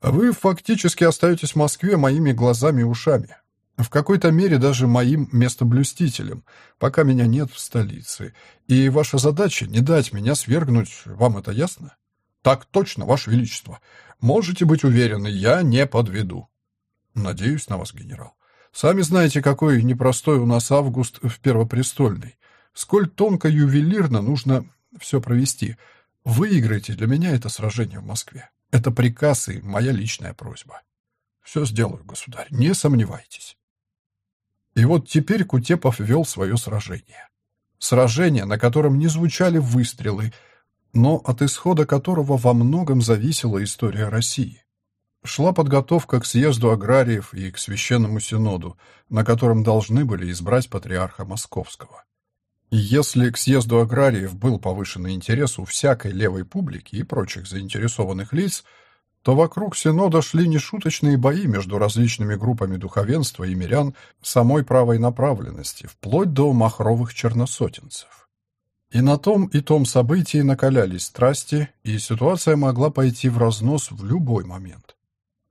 вы фактически остаетесь в Москве моими глазами и ушами. В какой-то мере даже моим местоблюстителем, пока меня нет в столице. И ваша задача — не дать меня свергнуть, вам это ясно? Так точно, ваше величество. Можете быть уверены, я не подведу. Надеюсь на вас, генерал. Сами знаете, какой непростой у нас август в Первопрестольной. Сколь тонко ювелирно нужно все провести. Выиграйте для меня это сражение в Москве. Это приказ и моя личная просьба. Все сделаю, государь, не сомневайтесь. И вот теперь Кутепов вел свое сражение. Сражение, на котором не звучали выстрелы, но от исхода которого во многом зависела история России. Шла подготовка к съезду аграриев и к священному синоду, на котором должны были избрать патриарха Московского. Если к съезду аграриев был повышенный интерес у всякой левой публики и прочих заинтересованных лиц, то вокруг синода шли нешуточные бои между различными группами духовенства и мирян самой правой направленности, вплоть до махровых черносотенцев. И на том и том событии накалялись страсти, и ситуация могла пойти в разнос в любой момент.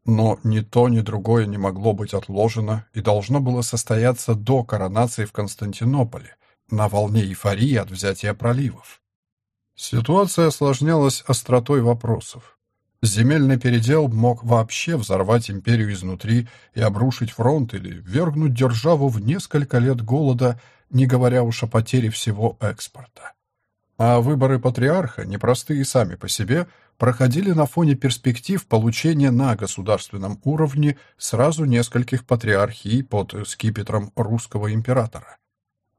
Но ни то, ни другое не могло быть отложено и должно было состояться до коронации в Константинополе, на волне эйфории от взятия проливов. Ситуация осложнялась остротой вопросов. Земельный передел мог вообще взорвать империю изнутри и обрушить фронт или вергнуть державу в несколько лет голода, не говоря уж о потере всего экспорта. А выборы патриарха, непростые сами по себе, проходили на фоне перспектив получения на государственном уровне сразу нескольких патриархий под скипетром русского императора.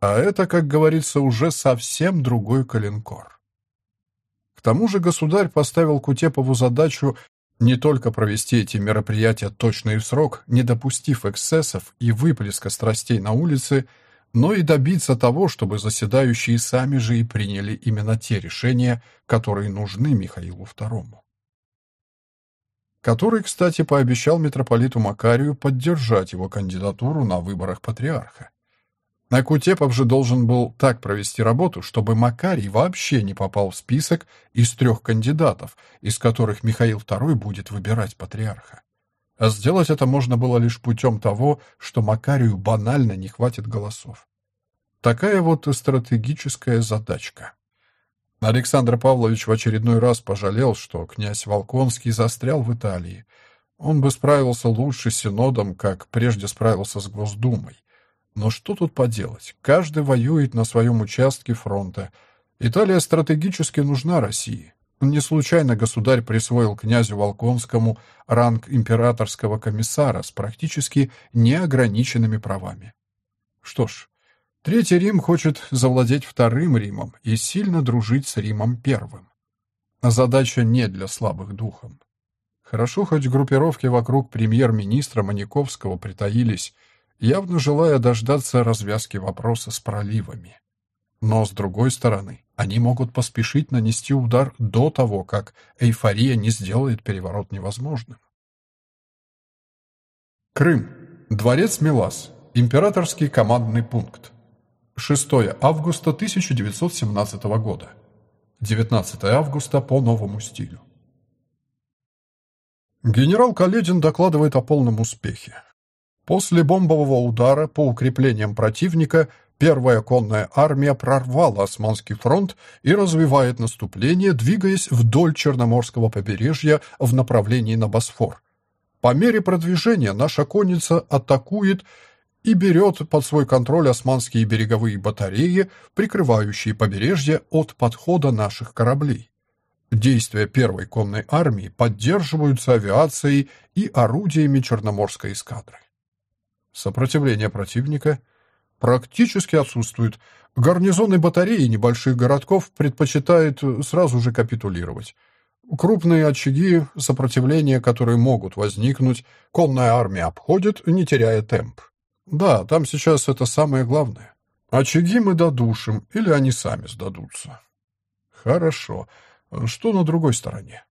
А это, как говорится, уже совсем другой калинкор. К тому же государь поставил Кутепову задачу не только провести эти мероприятия точно и в срок, не допустив эксцессов и выплеска страстей на улице, но и добиться того, чтобы заседающие сами же и приняли именно те решения, которые нужны Михаилу II. Который, кстати, пообещал митрополиту Макарию поддержать его кандидатуру на выборах патриарха. Накутепов же должен был так провести работу, чтобы Макарий вообще не попал в список из трех кандидатов, из которых Михаил II будет выбирать патриарха. А сделать это можно было лишь путем того, что Макарию банально не хватит голосов. Такая вот стратегическая задачка. Александр Павлович в очередной раз пожалел, что князь Волконский застрял в Италии. Он бы справился лучше с Синодом, как прежде справился с Госдумой. Но что тут поделать? Каждый воюет на своем участке фронта. Италия стратегически нужна России. Не случайно государь присвоил князю Волконскому ранг императорского комиссара с практически неограниченными правами. Что ж, Третий Рим хочет завладеть Вторым Римом и сильно дружить с Римом Первым. Задача не для слабых духом. Хорошо, хоть группировки вокруг премьер-министра Маниковского притаились, явно желая дождаться развязки вопроса с проливами. Но, с другой стороны, они могут поспешить нанести удар до того, как эйфория не сделает переворот невозможным. Крым. Дворец Милас. Императорский командный пункт. 6 августа 1917 года. 19 августа по новому стилю. Генерал Каледин докладывает о полном успехе. После бомбового удара по укреплениям противника Первая конная армия прорвала Османский фронт и развивает наступление, двигаясь вдоль Черноморского побережья в направлении на Босфор. По мере продвижения наша конница атакует и берет под свой контроль османские береговые батареи, прикрывающие побережье от подхода наших кораблей. Действия первой конной армии поддерживаются авиацией и орудиями Черноморской эскадры. Сопротивление противника практически отсутствует. Гарнизоны батареи небольших городков предпочитают сразу же капитулировать. Крупные очаги сопротивления, которые могут возникнуть, конная армия обходит, не теряя темп. Да, там сейчас это самое главное. Очаги мы додушим, или они сами сдадутся. Хорошо. Что на другой стороне?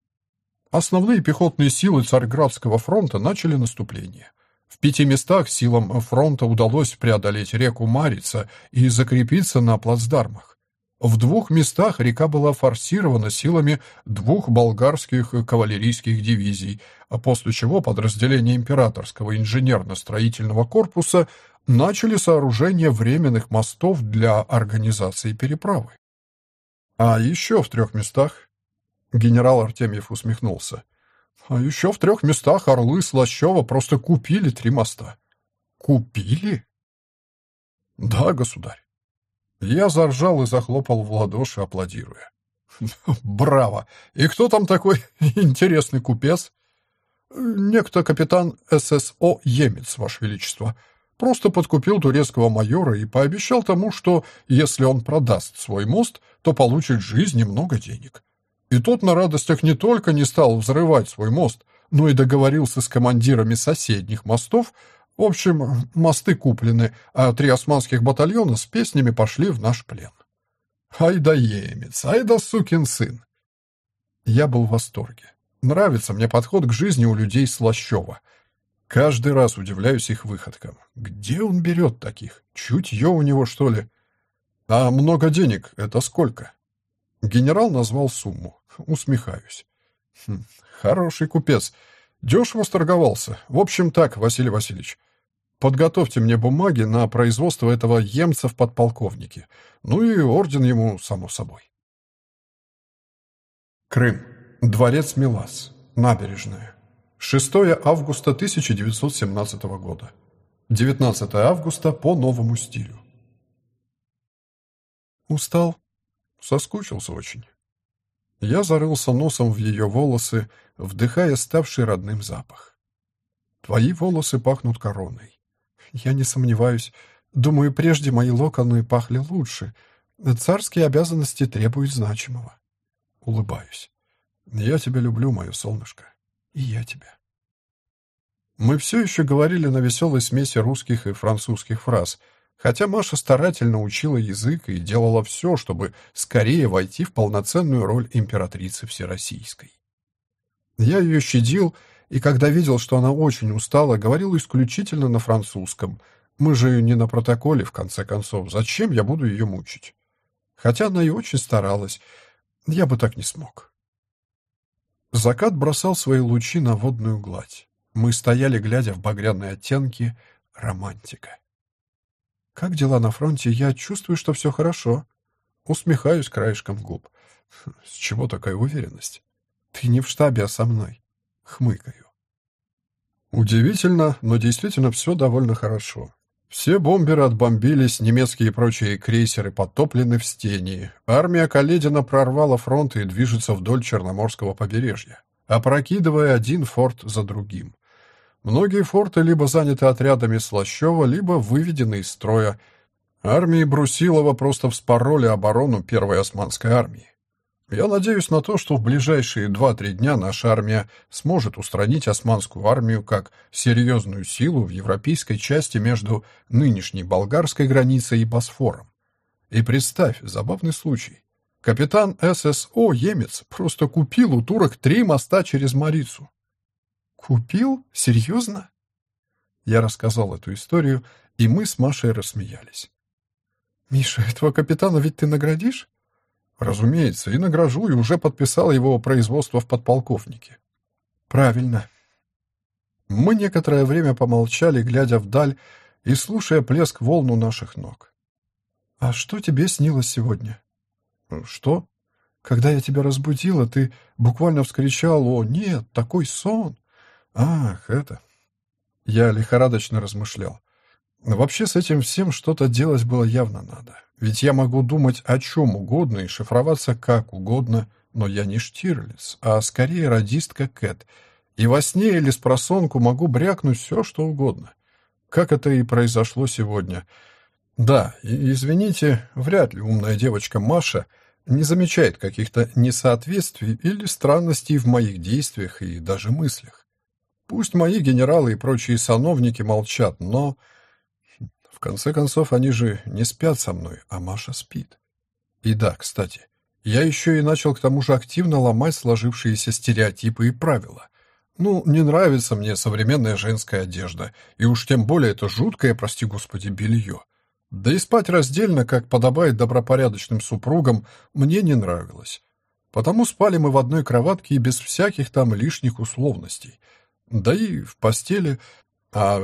Основные пехотные силы Царьградского фронта начали наступление. В пяти местах силам фронта удалось преодолеть реку Марица и закрепиться на плацдармах. В двух местах река была форсирована силами двух болгарских кавалерийских дивизий, а после чего подразделения императорского инженерно-строительного корпуса начали сооружение временных мостов для организации переправы. А еще в трех местах Генерал Артемьев усмехнулся. А еще в трех местах орлы Слащева просто купили три моста. Купили? Да, государь. Я заржал и захлопал в ладоши, аплодируя. «Браво! И кто там такой интересный купец?» «Некто капитан ССО Емец, Ваше Величество. Просто подкупил турецкого майора и пообещал тому, что если он продаст свой мост, то получит жизнь и много денег. И тот на радостях не только не стал взрывать свой мост, но и договорился с командирами соседних мостов в общем, мосты куплены, а три османских батальона с песнями пошли в наш плен. Ай да емец, ай да сукин сын. Я был в восторге. Нравится мне подход к жизни у людей Слащева. Каждый раз удивляюсь их выходкам. Где он берет таких? Чутье у него, что ли? А много денег — это сколько? Генерал назвал сумму. Усмехаюсь. Хм, хороший купец. Дешево сторговался. В общем так, Василий Васильевич. Подготовьте мне бумаги на производство этого емца в подполковнике. Ну и орден ему, само собой. Крым. Дворец Милас. Набережная. 6 августа 1917 года. 19 августа по новому стилю. Устал? Соскучился очень. Я зарылся носом в ее волосы, вдыхая ставший родным запах. Твои волосы пахнут короной. Я не сомневаюсь. Думаю, прежде мои локоны пахли лучше. Царские обязанности требуют значимого. Улыбаюсь. Я тебя люблю, мое солнышко. И я тебя. Мы все еще говорили на веселой смеси русских и французских фраз — Хотя Маша старательно учила язык и делала все, чтобы скорее войти в полноценную роль императрицы Всероссийской. Я ее щадил, и когда видел, что она очень устала, говорил исключительно на французском. Мы же не на протоколе, в конце концов. Зачем я буду ее мучить? Хотя она и очень старалась. Я бы так не смог. Закат бросал свои лучи на водную гладь. Мы стояли, глядя в багряные оттенки, романтика. Как дела на фронте? Я чувствую, что все хорошо. Усмехаюсь краешком губ. С чего такая уверенность? Ты не в штабе, а со мной. Хмыкаю. Удивительно, но действительно все довольно хорошо. Все бомберы отбомбились, немецкие и прочие крейсеры подтоплены в стене. Армия Каледина прорвала фронт и движется вдоль Черноморского побережья, опрокидывая один форт за другим. Многие форты либо заняты отрядами Слащева, либо выведены из строя. Армии Брусилова просто вспороли оборону первой османской армии. Я надеюсь на то, что в ближайшие два-три дня наша армия сможет устранить османскую армию как серьезную силу в европейской части между нынешней болгарской границей и Босфором. И представь, забавный случай. Капитан ССО Емец просто купил у турок три моста через Марицу. «Купил? Серьезно?» Я рассказал эту историю, и мы с Машей рассмеялись. «Миша, этого капитана ведь ты наградишь?» «Разумеется, и награжу, и уже подписал его производство в подполковнике». «Правильно». Мы некоторое время помолчали, глядя вдаль и слушая плеск волн у наших ног. «А что тебе снилось сегодня?» «Что?» «Когда я тебя разбудила, ты буквально вскричал, «О, нет, такой сон!» «Ах, это...» Я лихорадочно размышлял. Вообще с этим всем что-то делать было явно надо. Ведь я могу думать о чем угодно и шифроваться как угодно, но я не Штирлиц, а скорее радистка Кэт. И во сне или с просонку могу брякнуть все, что угодно. Как это и произошло сегодня. Да, и, извините, вряд ли умная девочка Маша не замечает каких-то несоответствий или странностей в моих действиях и даже мыслях. Пусть мои генералы и прочие сановники молчат, но... В конце концов, они же не спят со мной, а Маша спит. И да, кстати, я еще и начал к тому же активно ломать сложившиеся стереотипы и правила. Ну, не нравится мне современная женская одежда, и уж тем более это жуткое, прости господи, белье. Да и спать раздельно, как подобает добропорядочным супругам, мне не нравилось. Потому спали мы в одной кроватке и без всяких там лишних условностей. Да и в постели... А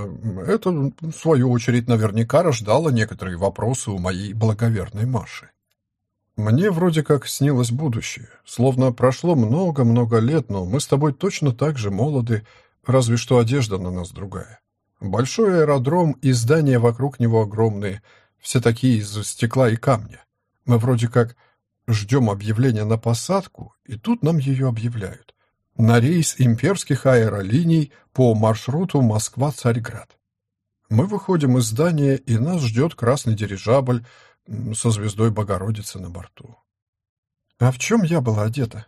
это, в свою очередь, наверняка рождало некоторые вопросы у моей благоверной Маши. Мне вроде как снилось будущее. Словно прошло много-много лет, но мы с тобой точно так же молоды, разве что одежда на нас другая. Большой аэродром и здания вокруг него огромные, все такие из стекла и камня. Мы вроде как ждем объявления на посадку, и тут нам ее объявляют. На рейс имперских аэролиний по маршруту Москва-Царьград. Мы выходим из здания, и нас ждет красный дирижабль со звездой Богородицы на борту. А в чем я была одета?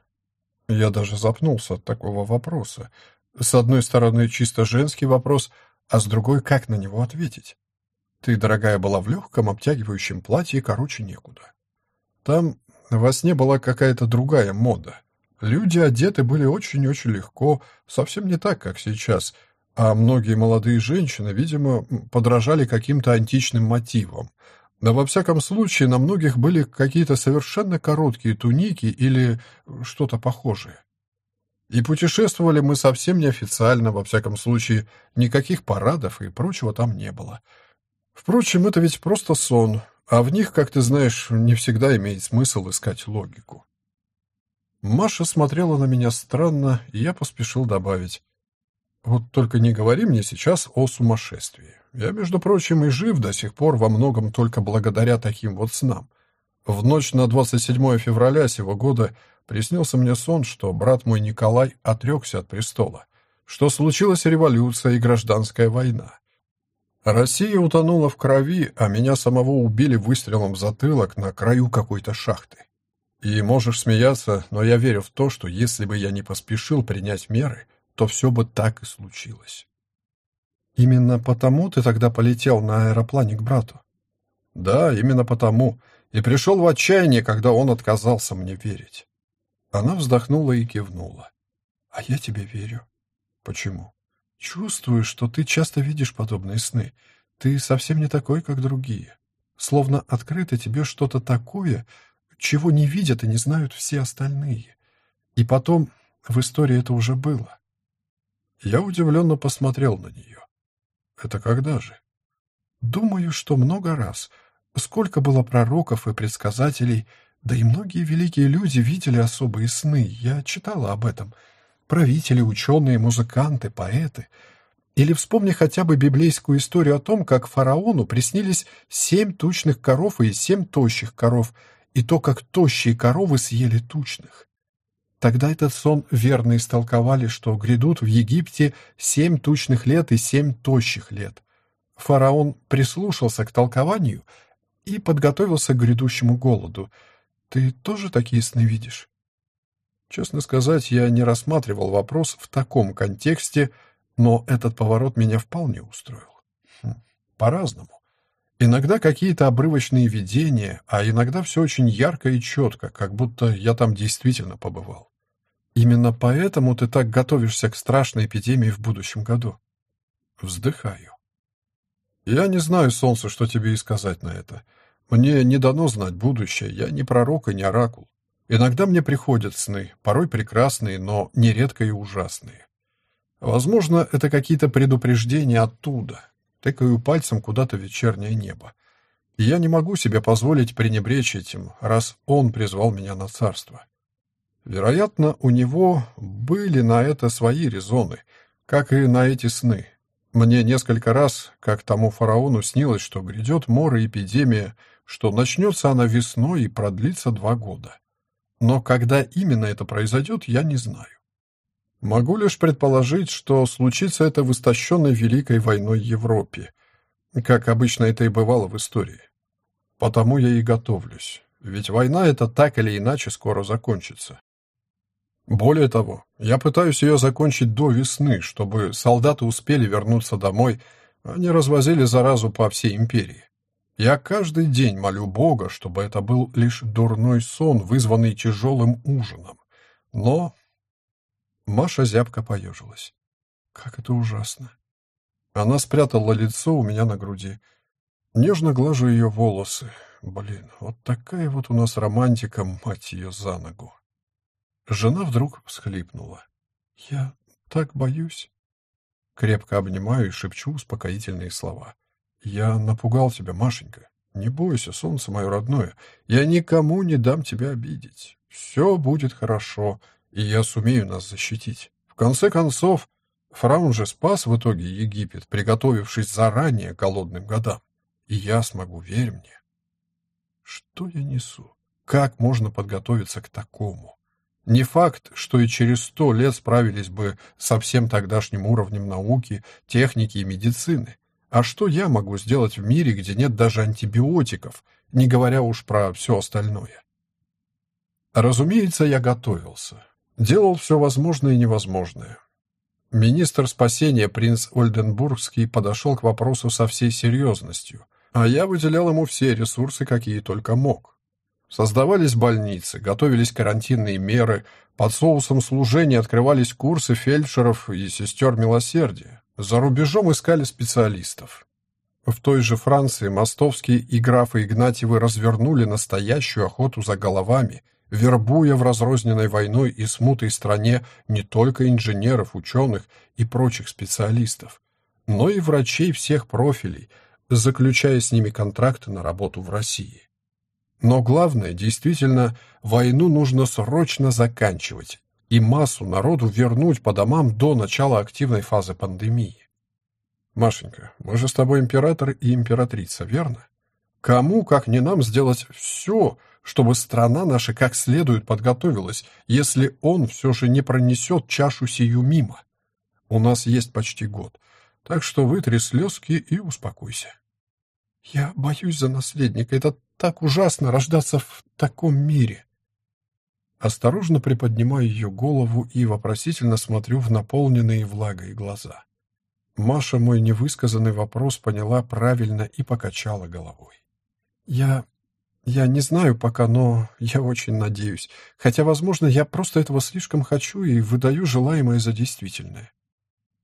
Я даже запнулся от такого вопроса. С одной стороны, чисто женский вопрос — а с другой, как на него ответить? Ты, дорогая, была в легком обтягивающем платье, короче, некуда. Там во сне была какая-то другая мода. Люди одеты были очень-очень легко, совсем не так, как сейчас, а многие молодые женщины, видимо, подражали каким-то античным мотивам. Да во всяком случае, на многих были какие-то совершенно короткие туники или что-то похожее. И путешествовали мы совсем неофициально, во всяком случае, никаких парадов и прочего там не было. Впрочем, это ведь просто сон, а в них, как ты знаешь, не всегда имеет смысл искать логику. Маша смотрела на меня странно, и я поспешил добавить. Вот только не говори мне сейчас о сумасшествии. Я, между прочим, и жив до сих пор во многом только благодаря таким вот снам. В ночь на 27 февраля сего года Приснился мне сон, что брат мой Николай отрекся от престола, что случилась революция и гражданская война. Россия утонула в крови, а меня самого убили выстрелом в затылок на краю какой-то шахты. И можешь смеяться, но я верю в то, что если бы я не поспешил принять меры, то все бы так и случилось. Именно потому ты тогда полетел на аэроплане к брату? Да, именно потому. И пришел в отчаяние, когда он отказался мне верить. Она вздохнула и кивнула. «А я тебе верю». «Почему?» «Чувствую, что ты часто видишь подобные сны. Ты совсем не такой, как другие. Словно открыто тебе что-то такое, чего не видят и не знают все остальные. И потом в истории это уже было». Я удивленно посмотрел на нее. «Это когда же?» «Думаю, что много раз. Сколько было пророков и предсказателей, да и многие великие люди видели особые сны, я читала об этом. Правители, ученые, музыканты, поэты. Или вспомни хотя бы библейскую историю о том, как фараону приснились семь тучных коров и семь тощих коров, и то, как тощие коровы съели тучных. Тогда этот сон верно истолковали, что грядут в Египте семь тучных лет и семь тощих лет. Фараон прислушался к толкованию и подготовился к грядущему голоду — ты тоже такие сны видишь? Честно сказать, я не рассматривал вопрос в таком контексте, но этот поворот меня вполне устроил. Хм, по-разному. Иногда какие-то обрывочные видения, а иногда все очень ярко и четко, как будто я там действительно побывал. Именно поэтому ты так готовишься к страшной эпидемии в будущем году. Вздыхаю. Я не знаю, солнце, что тебе и сказать на это. Мне не дано знать будущее, я не пророк и не оракул. Иногда мне приходят сны, порой прекрасные, но нередко и ужасные. Возможно, это какие-то предупреждения оттуда. Тыкаю пальцем куда-то вечернее небо. И я не могу себе позволить пренебречь этим, раз он призвал меня на царство. Вероятно, у него были на это свои резоны, как и на эти сны. Мне несколько раз, как тому фараону, снилось, что грядет море эпидемия, что начнется она весной и продлится два года. Но когда именно это произойдет, я не знаю. Могу лишь предположить, что случится это в истощенной Великой войной Европе, как обычно это и бывало в истории. Потому я и готовлюсь, ведь война эта так или иначе скоро закончится. Более того, я пытаюсь ее закончить до весны, чтобы солдаты успели вернуться домой, а не развозили заразу по всей империи. Я каждый день молю Бога, чтобы это был лишь дурной сон, вызванный тяжелым ужином. Но... Маша зябко поежилась. Как это ужасно. Она спрятала лицо у меня на груди. Нежно глажу ее волосы. Блин, вот такая вот у нас романтика, мать ее, за ногу. Жена вдруг всхлипнула. «Я так боюсь». Крепко обнимаю и шепчу успокоительные слова. «Я напугал тебя, Машенька. Не бойся, солнце мое родное. Я никому не дам тебя обидеть. Все будет хорошо, и я сумею нас защитить. В конце концов, фараон же спас в итоге Египет, приготовившись заранее к голодным годам. И я смогу, верь мне». Что я несу? Как можно подготовиться к такому? Не факт, что и через сто лет справились бы со всем тогдашним уровнем науки, техники и медицины. А что я могу сделать в мире, где нет даже антибиотиков, не говоря уж про все остальное? Разумеется, я готовился. Делал все возможное и невозможное. Министр спасения принц Ольденбургский подошел к вопросу со всей серьезностью, а я выделял ему все ресурсы, какие только мог. Создавались больницы, готовились карантинные меры, под соусом служения открывались курсы фельдшеров и сестер милосердия. За рубежом искали специалистов. В той же Франции мостовские и графы Игнатьевы развернули настоящую охоту за головами, вербуя в разрозненной войной и смутой стране не только инженеров, ученых и прочих специалистов, но и врачей всех профилей, заключая с ними контракты на работу в России. Но главное, действительно, войну нужно срочно заканчивать и массу народу вернуть по домам до начала активной фазы пандемии. Машенька, мы же с тобой император и императрица, верно? Кому, как не нам, сделать все, чтобы страна наша как следует подготовилась, если он все же не пронесет чашу сию мимо? У нас есть почти год, так что вытри слезки и успокойся. Я боюсь за наследника, это так ужасно рождаться в таком мире. Осторожно приподнимаю ее голову и вопросительно смотрю в наполненные влагой глаза. Маша мой невысказанный вопрос поняла правильно и покачала головой. Я... я не знаю пока, но я очень надеюсь. Хотя, возможно, я просто этого слишком хочу и выдаю желаемое за действительное.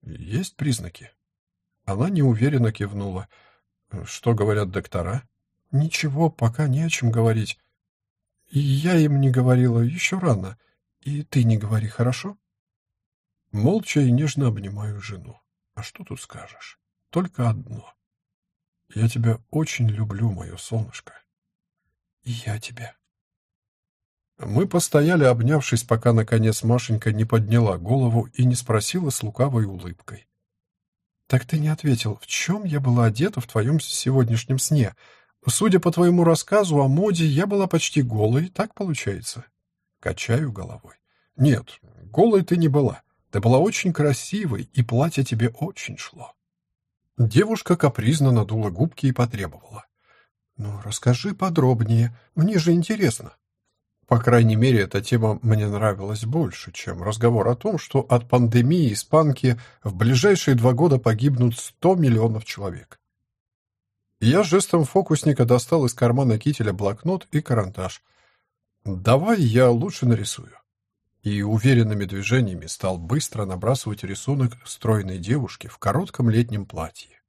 Есть признаки? Она неуверенно кивнула. Что говорят доктора? Ничего, пока не о чем говорить. И я им не говорила, еще рано. И ты не говори, хорошо? Молча и нежно обнимаю жену. А что тут скажешь? Только одно. Я тебя очень люблю, мое солнышко. И я тебя. Мы постояли, обнявшись, пока, наконец, Машенька не подняла голову и не спросила с лукавой улыбкой. «Так ты не ответил, в чем я была одета в твоем сегодняшнем сне? Судя по твоему рассказу о моде, я была почти голой, так получается? Качаю головой. Нет, голой ты не была. Ты была очень красивой, и платье тебе очень шло. Девушка капризно надула губки и потребовала. «Ну, расскажи подробнее, мне же интересно». По крайней мере, эта тема мне нравилась больше, чем разговор о том, что от пандемии испанки в ближайшие два года погибнут 100 миллионов человек. Я жестом фокусника достал из кармана кителя блокнот и карандаш. «Давай я лучше нарисую». И уверенными движениями стал быстро набрасывать рисунок стройной девушки в коротком летнем платье.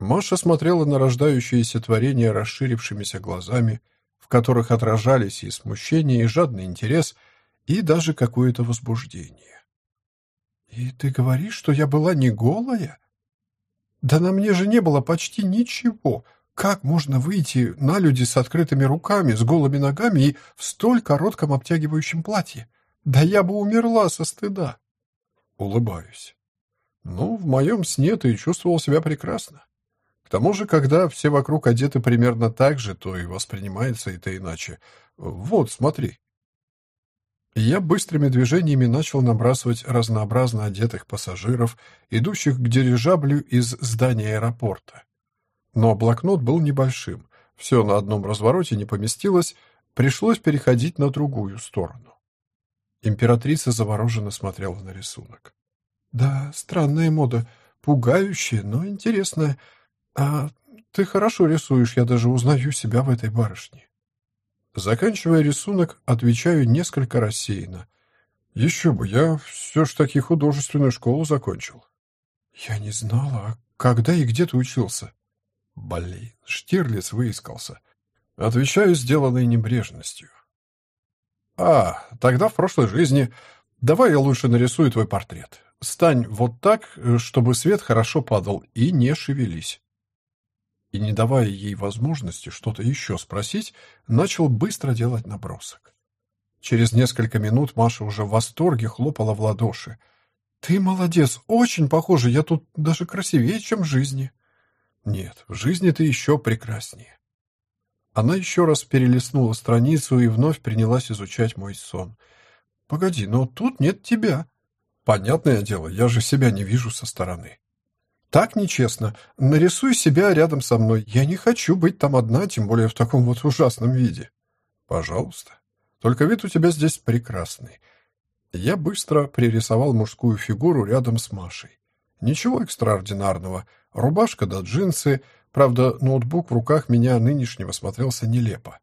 Маша смотрела на рождающееся творение расширившимися глазами, в которых отражались и смущение, и жадный интерес, и даже какое-то возбуждение. «И ты говоришь, что я была не голая?» Да на мне же не было почти ничего. Как можно выйти на люди с открытыми руками, с голыми ногами и в столь коротком обтягивающем платье? Да я бы умерла со стыда. Улыбаюсь. Ну, в моем сне ты чувствовал себя прекрасно. Тому же, когда все вокруг одеты примерно так же, то и воспринимается это иначе. Вот, смотри. Я быстрыми движениями начал набрасывать разнообразно одетых пассажиров, идущих к дирижаблю из здания аэропорта. Но блокнот был небольшим, все на одном развороте не поместилось, пришлось переходить на другую сторону. Императрица завороженно смотрела на рисунок. «Да, странная мода, пугающая, но интересная. А ты хорошо рисуешь, я даже узнаю себя в этой барышне». Заканчивая рисунок, отвечаю несколько рассеянно. «Еще бы, я все ж таки художественную школу закончил». «Я не знала, а когда и где ты учился?» Блин, Штирлиц выискался. Отвечаю сделанной небрежностью. А, тогда в прошлой жизни... Давай я лучше нарисую твой портрет. Стань вот так, чтобы свет хорошо падал, и не шевелись. И, не давая ей возможности что-то еще спросить, начал быстро делать набросок. Через несколько минут Маша уже в восторге хлопала в ладоши. «Ты молодец, очень похоже, я тут даже красивее, чем в жизни». Нет, в жизни ты еще прекраснее. Она еще раз перелистнула страницу и вновь принялась изучать мой сон. Погоди, но тут нет тебя. Понятное дело, я же себя не вижу со стороны. Так нечестно. Нарисуй себя рядом со мной. Я не хочу быть там одна, тем более в таком вот ужасном виде. Пожалуйста. Только вид у тебя здесь прекрасный. Я быстро пририсовал мужскую фигуру рядом с Машей. Ничего экстраординарного. Рубашка да джинсы. Правда, ноутбук в руках меня нынешнего смотрелся нелепо.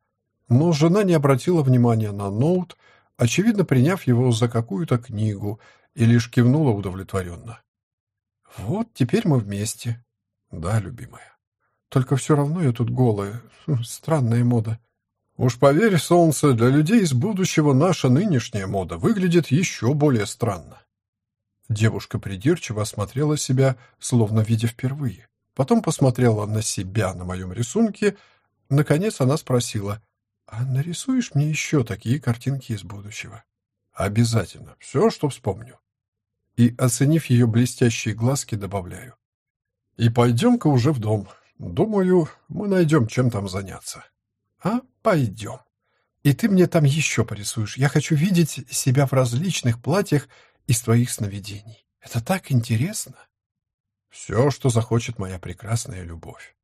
Но жена не обратила внимания на ноут, очевидно, приняв его за какую-то книгу, и лишь кивнула удовлетворенно. «Вот, теперь мы вместе». «Да, любимая. Только все равно я тут голая. Хм, странная мода». «Уж поверь, солнце, для людей из будущего наша нынешняя мода выглядит еще более странно. Девушка придирчиво осмотрела себя, словно видя впервые. Потом посмотрела на себя на моем рисунке. Наконец она спросила, «А нарисуешь мне еще такие картинки из будущего?» «Обязательно. Все, что вспомню». И, оценив ее блестящие глазки, добавляю, «И пойдем-ка уже в дом. Думаю, мы найдем, чем там заняться». «А, пойдем. И ты мне там еще порисуешь. Я хочу видеть себя в различных платьях из твоих сновидений. Это так интересно. Все, что захочет моя прекрасная любовь.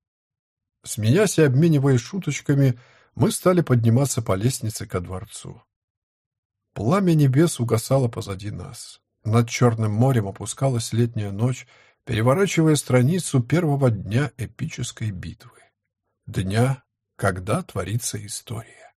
Смеясь и обмениваясь шуточками, мы стали подниматься по лестнице ко дворцу. Пламя небес угасало позади нас. Над Черным морем опускалась летняя ночь, переворачивая страницу первого дня эпической битвы. Дня, когда творится история.